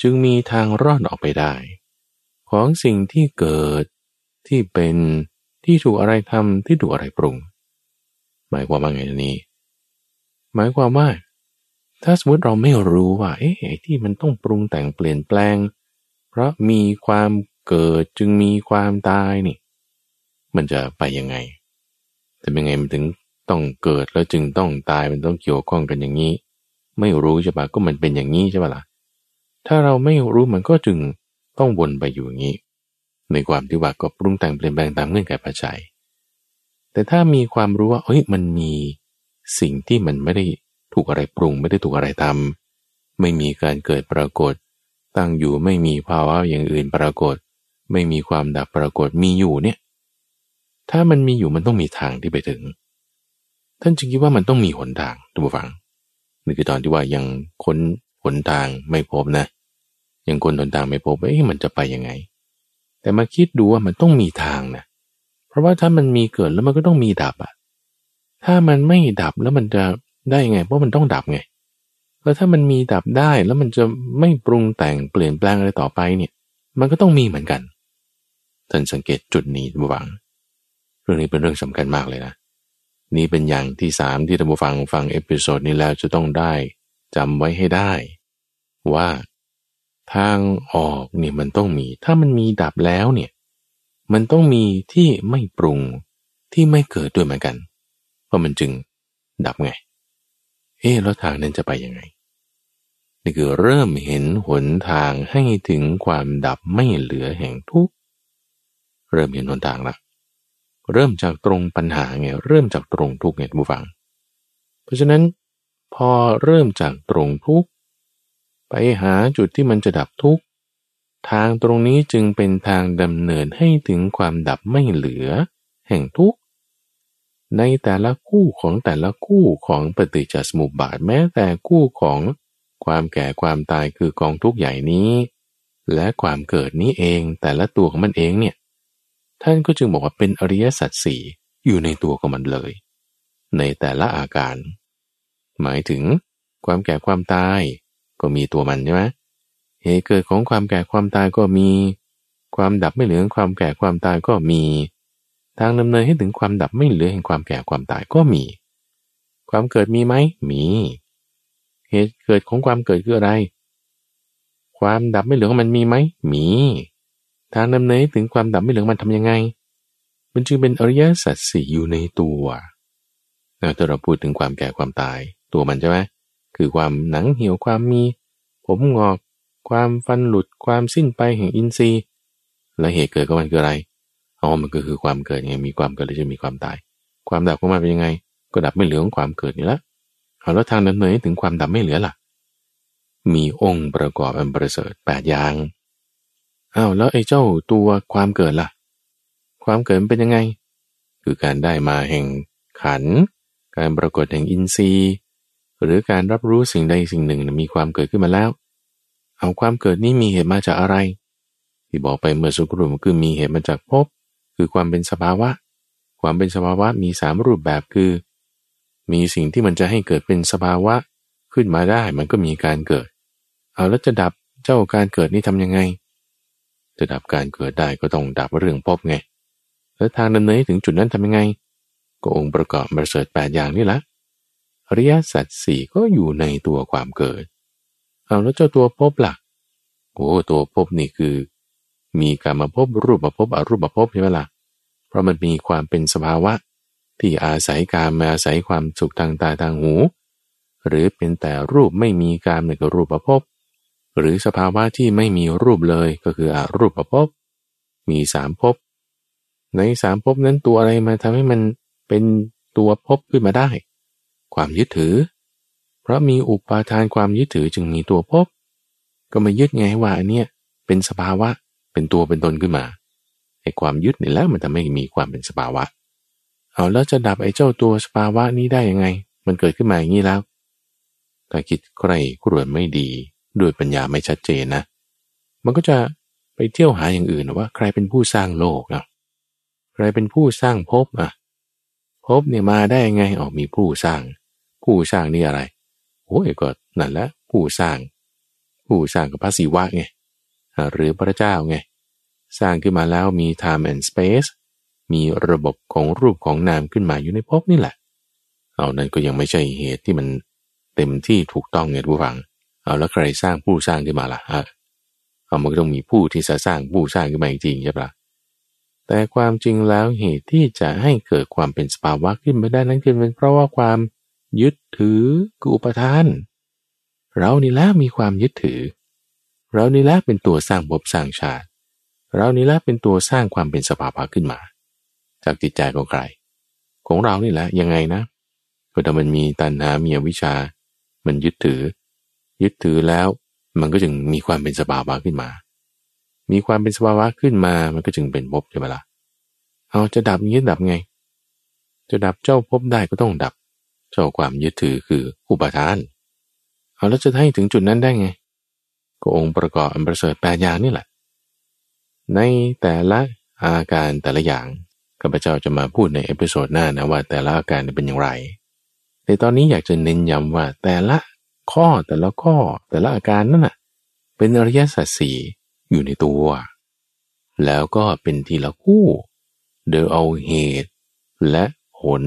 จึงมีทางรอดออกไปได้ ของสิ่งที่เกิดที่เป็นที่ถูกอะไรทำที่ถูกอะไรปรุง หมายความว่าไงนี้ หมายความว่า ถ้าสมมติเราไม่รู้ว่าเอ๊ะที่มันต้องปรุงแต่งเปลี่ยนแปลง เพราะมีความเกิดจึงมีความตายนี่ มันจะไปยังไงแต่เป็นไงมันถึงต้องเกิดแล้วจึงต้องตายมันต้องเกี่ยวข้องกันอย่างนี้ ไม่รู้ใช่ปะก็มันเป็นอย่างนี้ใช่ปะละ่ะถ้าเราไม่รู้มันก็จึงต้องวนไปอยู่อย่างนี้ ในความที่ว่าก็ปรุงแต่งเปลี่ยนแปลงตามเงื่อนไขปัจจัยแต่ถ้ามีความรู้ว่าเฮ้ยมันมีสิ่งที่มันไม่ได้ ถูกอะไรปรุงไม่ได้ถูกอะไรทำไม่มีการเกิดปรากฏ ตั้งอยู่ไม่มีภาวะอย่างอื่นปรากฏ ไม่มีความดับปรากฏมีอยู่เนี่ย ถ้ามันมีอยู่มันต้องมีทางที่ไปถึง ท่านจึงคิดว่ามันต้องมีหนทางทุกฝังนี่คือตอนที่ว่ายังค้นหนทางไม่พบนะยังคนหนทางไม่พบเอ๊ะมันจะไปยังไง แต่มาคิดดูว่ามันต้องมีทางนะเพราะว่าถ้ามันมีเกิดแล้วมันก็ต้องมีดับอะถ้ามันไม่ดับแล้วมันจะ ได้ไง เพราะมันต้องดับไงแล้วถ้ามันมีดับได้แล้วมันจะไม่ปรุงแต่งเปลี่ยนแปลงอะไรต่อไปเนี่ย มันก็ต้องมีเหมือนกันท่านสังเกตจุดนี้ระวัง เรื่องนี้เป็นเรื่องสำคัญมากเลยนะ นี่เป็นอย่างที่สามที่ท่านผู้ฟังฟังเอพิโซดนี้แล้วจะต้องได้จำไว้ให้ได้ ว่าทางออกเนี่ยมันต้องมี ถ้ามันมีดับแล้วเนี่ย มันต้องมีที่ไม่ปรุงที่ไม่เกิดด้วยเหมือนกัน เพราะมันจึงดับไง เอ๊แล้วทางนั้นจะไปยังไง นี่คือเริ่มเห็นหนทางให้ถึงความดับไม่เหลือแห่งทุกเริ่มเห็นหนทางละเริ่มจากตรงปัญหาไงเริ่มจากตรงทุกไงทุกฝัง เพราะฉะนั้น พอเริ่มจากตรงทุกไปหาจุดที่มันจะดับทุกทางตรงนี้จึงเป็นทางดำเนินให้ถึงความดับไม่เหลือ แห่งทุก ในแต่ละคู่ของแต่ละคู่ของปฏิจจสมุปบาทแม้แต่คู่ของความแก่ความตายคือกองทุกข์ใหญ่นี้ และความเกิดนี้เองแต่ละตัวของมันเองเนี่ยท่านก็จึงบอกว่าเป็นอริยสัจสี่อยู่ในตัวของมันเลย ในแต่ละอาการ หมายถึงความแก่ความตายก็มีตัวมันใช่ไหมเหตุเกิดของความแก่ความตายก็มี ความดับไม่เหลือความแก่ความตายก็มี ทางดำเนินให้ถึงความดับไม่เหลือแห่งความแก่ความตายก็มี ความเกิดมีไหมมี เหตุเกิดของความเกิดคืออะไร ความดับไม่เหลือของมันมีไหมมี ทางดำเนินถึงความดับไม่เหลือมันทำยังไง มันจึงเป็นอริยสัจสี่อยู่ในตัวถ้าเราพูดถึงความแก่ความตาย ตัวมันใช่ไหมคือความหนังเหี่ยวความมี ผมงอก ความฟันหลุดความสิ้นไปแห่งอินทรีย์และเหตุเกิดของมันคืออะไร อ๋อมันก็คือความเกิดไงมีความเกิดแล้วจะมีความตาย ความดับของมันเป็นยังไง ก็ดับไม่เหลือของความเกิดนี่ละเอาแล้วทางดำเนินถึงความดับไม่เหลือล่ะ มีองค์ประกอบอันประเสริฐแปดอย่างอ้าวแล้วไอ้เจ้าตัวความเกิดล่ะ ความเกิดเป็นยังไง คือการได้มาแห่งขัน การปรากฏแห่งอินทรีย์ หรือการรับรู้สิ่งใดสิ่งหนึ่งมีความเกิดขึ้นมาแล้ว เอาความเกิดนี้มีเหตุมาจากอะไร ที่บอกไปเมื่อสุกรุมคือมีเหตุมาจากภพ คือความเป็นสภาวะ ความเป็นสภาวะมีสามรูปแบบคือ มีสิ่งที่มันจะให้เกิดเป็นสภาวะขึ้นมาได้มันก็มีการเกิด เอาแล้วจะดับเจ้าการเกิดนี่ทำยังไง จะดับการเกิดได้ก็ต้องดับเรื่องพบไง แล้วทางดำเนินถึงจุดนั้นทำยังไง ก็องค์ประกอบประเสริฐแปดอย่างนี่ละอริยสัจสี่ก็อยู่ในตัวความเกิด เอาแล้วเจ้าตัวพบหลักโอ้ตัวพบนี่คือ มีการมาพบรูปมาพบอรูปมาพบใช่ไหมละ่ะ เพราะมันมีความเป็นสภาวะ ที่อาศัยการมาอาศัยความสุขทางตาทางหู หรือเป็นแต่รูปไม่มีการในกรูปประพบหรือสภาวะที่ไม่มีรูปเลยก็คืออารูปประพบมีสามภพในสามภพนั้นตัวอะไรมาทำให้มันเป็นตัวภพขึ้นมาได้ ความยึดถือ เพราะมีอุปาทานความยึดถือจึงมีตัวภพก็มายึดไงว่าอันเนี้ยเป็นสภาวะเป็นตัวเป็นตนขึ้นมา ไอ้ความยึดนี่แล้วมันทำให้มีความเป็นสภาวะ เอาแล้วจะดับไอ้เจ้าตัวสภาวะนี้ได้ยังไง มันเกิดขึ้นมาอย่างนี้แล้ว ถ้าคิดใครกรวนไม่ดีด้วยปัญญาไม่ชัดเจนนะ มันก็จะไปเที่ยวหาอย่างอื่นว่า ใครเป็นผู้สร้างโลกอะใครเป็นผู้สร้างภพอะภพเนี่ยมาได้ยังไงออกมีผู้สร้าง ผู้สร้างนี่อะไรโอ้ยก็นั่นละผู้สร้าง ผู้สร้างกับพระศิวะไงหรือพระเจ้าไง สร้างขึ้นมาแล้วมี time and space มีระบบของรูปของนามขึ้นมาอยู่ในภพนี่แหละ เอานั้นก็ยังไม่ใช่เหตุที่มันเต็มที่ถูกต้องไงผู้ฟัง เอาแล้วใครสร้างผู้สร้างขึ้นมาล่ะฮะเอามันก็ต้องมีผู้ที่จะสร้างผู้สร้างขึ้นมาจริงใช่ปะแต่ความจริงแล้วเหตุที่จะให้เกิดความเป็นสภาวะขึ้นมาได้นั้นคือเป็นเพราะว่าความยึดถือกุปทาน เรานี่แล้วมีความยึดถือ เรานี่แหละเป็นตัวสร้างภพสร้างชาติ เรานี่แหละเป็นตัวสร้างความเป็นสภาวะขึ้นมา จากจิตใจของใคร ของเรานี่แหละยังไงนะก็แต่มันมีตัณหามีอวิชชา มันยึดถือ ยึดถือแล้ว มันก็จึงมีความเป็นสภาวะขึ้นมา มีความเป็นสภาวะขึ้นมา มันก็จึงเป็นภพใช่ไหมล่ะเอาจะดับยึดดับไง จะดับเจ้าภพได้ก็ต้องดับ เจ้าความยึดถือคืออุปาทาน เอาแล้วจะให้ถึงจุดนั้นได้ไง ก็องค์ประกอบอันประเสริฐแปดอย่างนี่แหละ ในแต่ละอาการแต่ละอย่างข้าพเจ้าจะมาพูดใน episode หน้านะว่าแต่ละอาการเป็นอย่างไร ในตอนนี้อยากจะเน้นย้ำว่าแต่ละข้อแต่ละข้อแต่ละอาการนั่นน่ะเป็นอริยสัจสี่อยู่ในตัว แล้วก็เป็นทีละคู่เดอเอาเหตุ และผล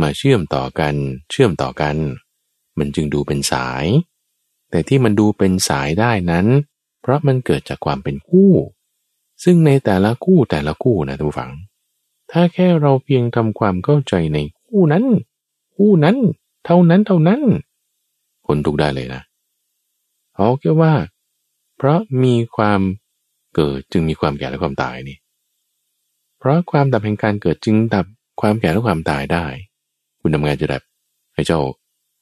มาเชื่อมต่อกัน เชื่อมต่อกัน มันจึงดูเป็นสาย แต่ที่มันดูเป็นสายได้นั้น เพราะมันเกิดจากความเป็นคู่ ซึ่งในแต่ละคู่แต่ละคู่นะทุกฝัง ถ้าแค่เราเพียงทำความเข้าใจในคู่นั้น คู่นั้น เท่านั้นเท่านั้น ผลทุกได้เลยนะเขาแค่ว่า เพราะมีความเกิดจึงมีความแก่และความตายนี่ เพราะความดับแห่งการเกิดจึงดับความแก่และความตายได้ คุณทำงานจะดับให้เจ้า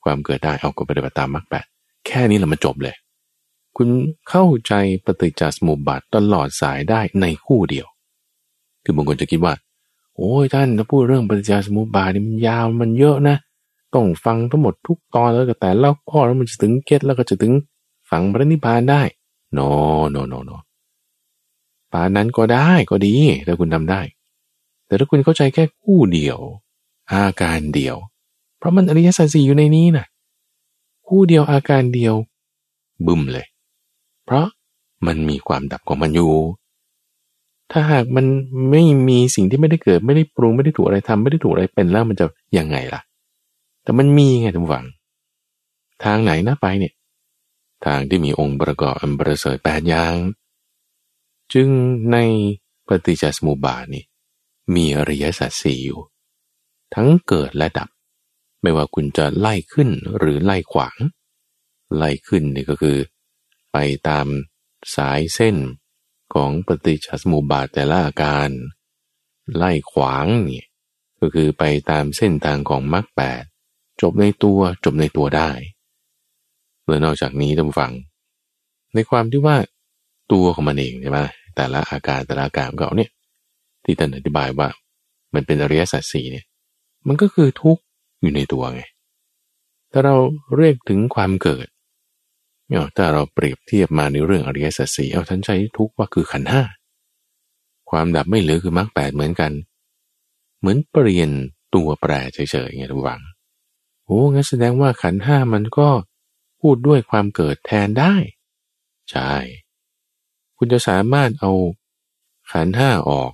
ความเกิดได้เอาก็ปฏิบัติตามมรรคแปดแค่นี้แหละมันจบเลย คุณเข้าใจปฏิจจสมุปบาทตลอดสายได้ในคู่เดียว คือบางคนจะคิดว่า โอ้ยท่านถ้าพูดเรื่องปฏิจจสมุปบาทนี่มันยาวมันเยอะนะ ต้องฟังทั้งหมดทุกตอนแล้วก็แต่เล่าข้อแล้วมันจะถึงเก็ตแล้วก็จะถึงฝังพระนิพพานได้โนโนโนโนปานนั้นก็ได้ก็ดีถ้าคุณทำได้ แต่ถ้าคุณเข้าใจแค่คู่เดียว อาการเดียว เพราะมันอริยสัจสี่อยู่ในนี้นะคู่เดียวอาการเดียว บึ้มเลย เพราะมันมีความดับของมันอยู่ ถ้าหากมันไม่มีสิ่งที่ไม่ได้เกิด ไม่ได้ปรุงไม่ได้ถูกอะไรทำไม่ได้ถูกอะไรเป็นแล้วมันจะยังไงล่ะ แต่มันมีไงทุกฝัง ทางไหนนะไปเนี่ย ทางที่มีองค์ประกอบอันประเสริฐแปดอย่าง จึงในปฏิจจสมุปบาทนี่มีอริยสัจสี่อยู่ ทั้งเกิดและดับ ไม่ว่าคุณจะไล่ขึ้นหรือไล่ขวาง ไล่ขึ้นนี่ก็คือ ไปตามสายเส้นของปฏิจจสมุปบาทแต่ละอาการ ไล่ขวางนี่ก็คือไปตามเส้นทางของมรรคแปดจบในตัวจบในตัวได้และนอกจากนี้ท่านฟัง ในความที่ว่าตัวของมันเองใช่ไหมแต่ละอาการแต่ละอาการของเขาเนี่ยที่ท่านอธิบายว่า มันเป็นอริยสัจสี่เนี่ย มันก็คือทุกข์อยู่ในตัวไงถ้าเราเรียกถึงความเกิด เนี่ยถ้าเราเปรียบเทียบมาในเรื่องอริยสัจสี่เอาท่านใช้ทุกว่าคือขันห้าความดับไม่เหลือคือมรรคแปดเหมือนกัน เหมือนเปลี่ยนตัวแปรเฉยๆไงทุกฝังโอ้งั้นแสดงว่าขันห้ามันก็พูดด้วยความเกิดแทนได้ ใช่ คุณจะสามารถเอาขันห้าออก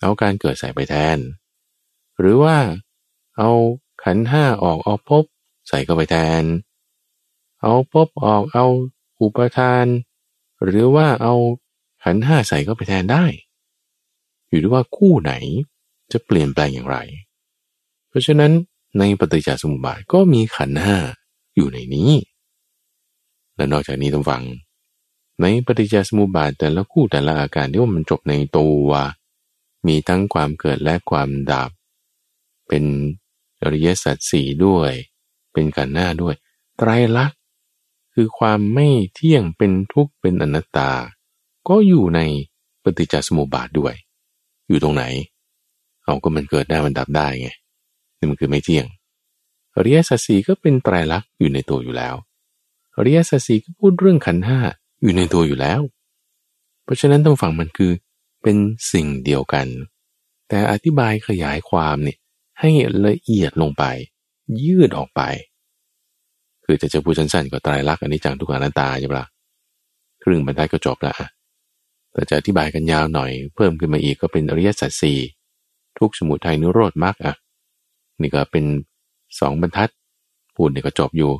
เอาการเกิดใส่ไปแทน หรือว่าเอาขันห้าออกเอาพบใส่เข้าไปแทน เอาพบออกเอาอุปทาน หรือว่าเอาขันห้าใส่เข้าไปแทนได้ อยู่ที่ว่าคู่ไหนจะเปลี่ยนแปลงอย่างไร เพราะฉะนั้นในปฏิจจสมุปบาทก็มีขันห้าอยู่ในนี้ และนอกจากนี้ต้องฟัง ในปฏิจจสมุปบาทแต่ละคู่แต่ละอาการที่ว่ามันจบในตัวมีทั้งความเกิดและความดับ เป็นอริยสัจสี่ด้วย เป็นขันหน้าด้วย ไตรลักษณ์ คือความไม่เที่ยงเป็นทุกข์เป็นอนัตตา ก็อยู่ในปฏิจจสมุปบาทด้วย อยู่ตรงไหน เอาก็มันเกิดได้มันดับได้ไงนี่มันคือไม่เที่ยงอริยสัจสีก็เป็นไตรลักษณ์อยู่ในตัวอยู่แล้วอริยสัจสีก็พูดเรื่องขันห้าอยู่ในตัวอยู่แล้ว เพราะฉะนั้นต้องฟังมันคือเป็นสิ่งเดียวกัน แต่อธิบายขยายความเนี่ยให้ละเอียดลงไป ยืดออกไป คือจะจะพูดสั้นๆก็ตายรักอันนี้จังทุกขานันตาใช่ปะครึ่งบรรทัดก็จบละแต่จะอธิบายกันยาวหน่อย เพิ่มขึ้นมาอีกก็เป็นอริยสัจสี่ทุกสมุทัยนิโรธมรรคอะนี่ก็เป็นสองบรรทัดพูดนี่ก็จบอยู่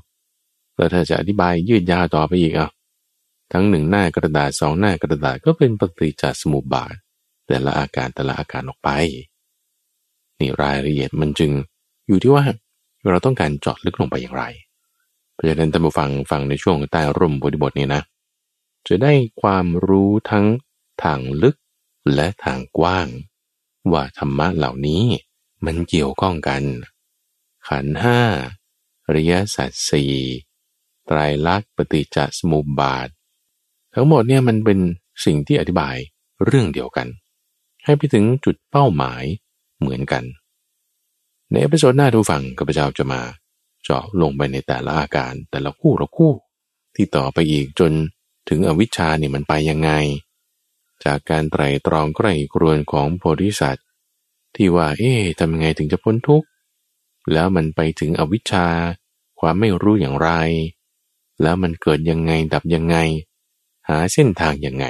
แล้วถ้าจะอธิบายยืดยาวต่อไปอีกอะทั้งหนึ่งหน้ากระดาษสองหน้ากระดาษก็เป็นปฏิจจสมุปบาท แต่ละอาการแต่ละอาการออกไป นี่รายละเอียดมันจึงอยู่ที่ว่าเราต้องการเจาะลึกลงไปอย่างไร เพราะฉะนั้นท่านผู้ฟังฟังในช่วงใต้ร่มบทบทนี้นะ จะได้ความรู้ทั้งทางลึกและทางกว้าง ว่าธรรมะเหล่านี้มันเกี่ยวข้องกัน ขันธ์ห้าอริยสัจสี่ไตรลักษณ์ปฏิจจสมุปบาท ทั้งหมดเนี่ยมันเป็นสิ่งที่อธิบายเรื่องเดียวกัน ให้ไปถึงจุดเป้าหมายเหมือนกัน ใน episode หน้าท่านผู้ฟังข้าพเจ้าจะมา เจาะลงไปในแต่ละอาการแต่ละคู่ละคู่ ที่ต่อไปอีกจนถึงอวิชชาเนี่ยมันไปยังไง จากการไตร่ตรองใคร่ครวญของโพธิสัตว์ที่ว่าเอ๊ะทำยังไงถึงจะพ้นทุกข์แล้วมันไปถึงอวิชชา ความไม่รู้อย่างไร แล้วมันเกิดยังไงดับยังไง หาเส้นทางยังไง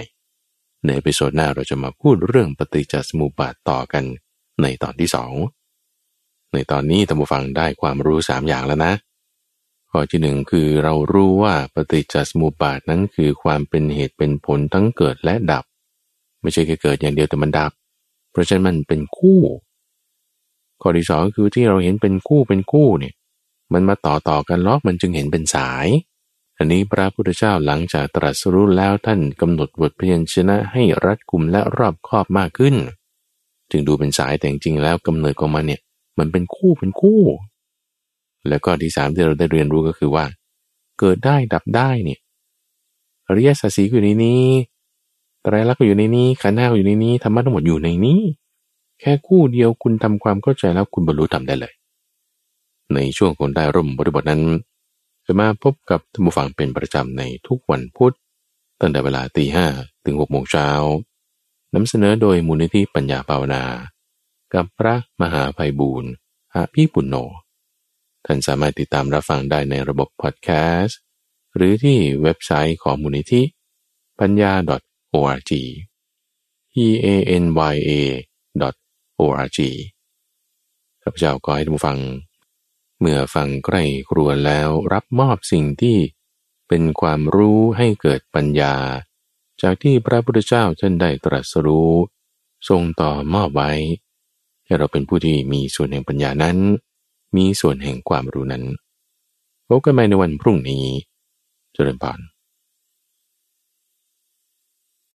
ใน episode หน้าเราจะมาพูดเรื่องปฏิจจสมุปบาทต่อกันในตอนที่สอง ในตอนนี้ท่านผู้ฟังได้ความรู้สามอย่างแล้วนะ ข้อที่หนึ่งคือเรารู้ว่าปฏิจจสมุปบาทนั้นคือความเป็นเหตุเป็นผลทั้งเกิดและดับ ไม่ใช่แค่เกิดอย่างเดียวแต่มันดับ เพราะฉะนั้นมันเป็นคู่ ข้อที่สองคือที่เราเห็นเป็นคู่เป็นคู่เนี่ยมันมาต่อต่อกันล้อกมันจึงเห็นเป็นสาย อันนี้พระพุทธเจ้าหลังจากตรัสรู้แล้วท่านกำหนดบทพยัญชนะให้รัดกุมและรอบครอบมากขึ้น จึงดูเป็นสายแต่จริงแล้วกำเนิดของมันเนี่ย มันเป็นคู่เป็นคู่ แล้วก็ที่สามที่เราได้เรียนรู้ก็คือว่า เกิดได้ดับได้เนี่ยอริยสัจสีอยู่ในนี้ไตรลักษณ์อยู่ในนี้ขันธ์ห้าอยู่ในนี้ธรรมะทั้งหมดอยู่ในนี้ แค่คู่เดียวคุณทำความเข้าใจแล้วคุณบรรลุทำได้เลย ในช่วงคนได้ร่มบริบทนั้น จะมาพบกับท่านผู้ฟังเป็นประจำในทุกวันพุธตั้งแต่เวลาตีห้ถึงหกโมงเช้านำเสนอโดยมูลนิธิปัญญาภาวนา กับพระมหาภัยบูรณ์อาพี่ปุณโญท่านสามารถติดตามรับฟังได้ในระบบพอดแคสต์ หรือที่เว็บไซต์ของมูลนิธิปัญญา .org e a n y a .org ข้าพเจ้าก็ให้ท่านฟัง เมื่อฟังใกล้ครวญแล้วรับมอบสิ่งที่เป็นความรู้ให้เกิดปัญญา จากที่พระพุทธเจ้าท่านได้ตรัสรู้ ทรงต่อมอบไว้ ให้เราเป็นผู้ที่มีส่วนแห่งปัญญานั้น มีส่วนแห่งความรู้นั้นพบกันใหม่ในวันพรุ่งนี้ เจริญพร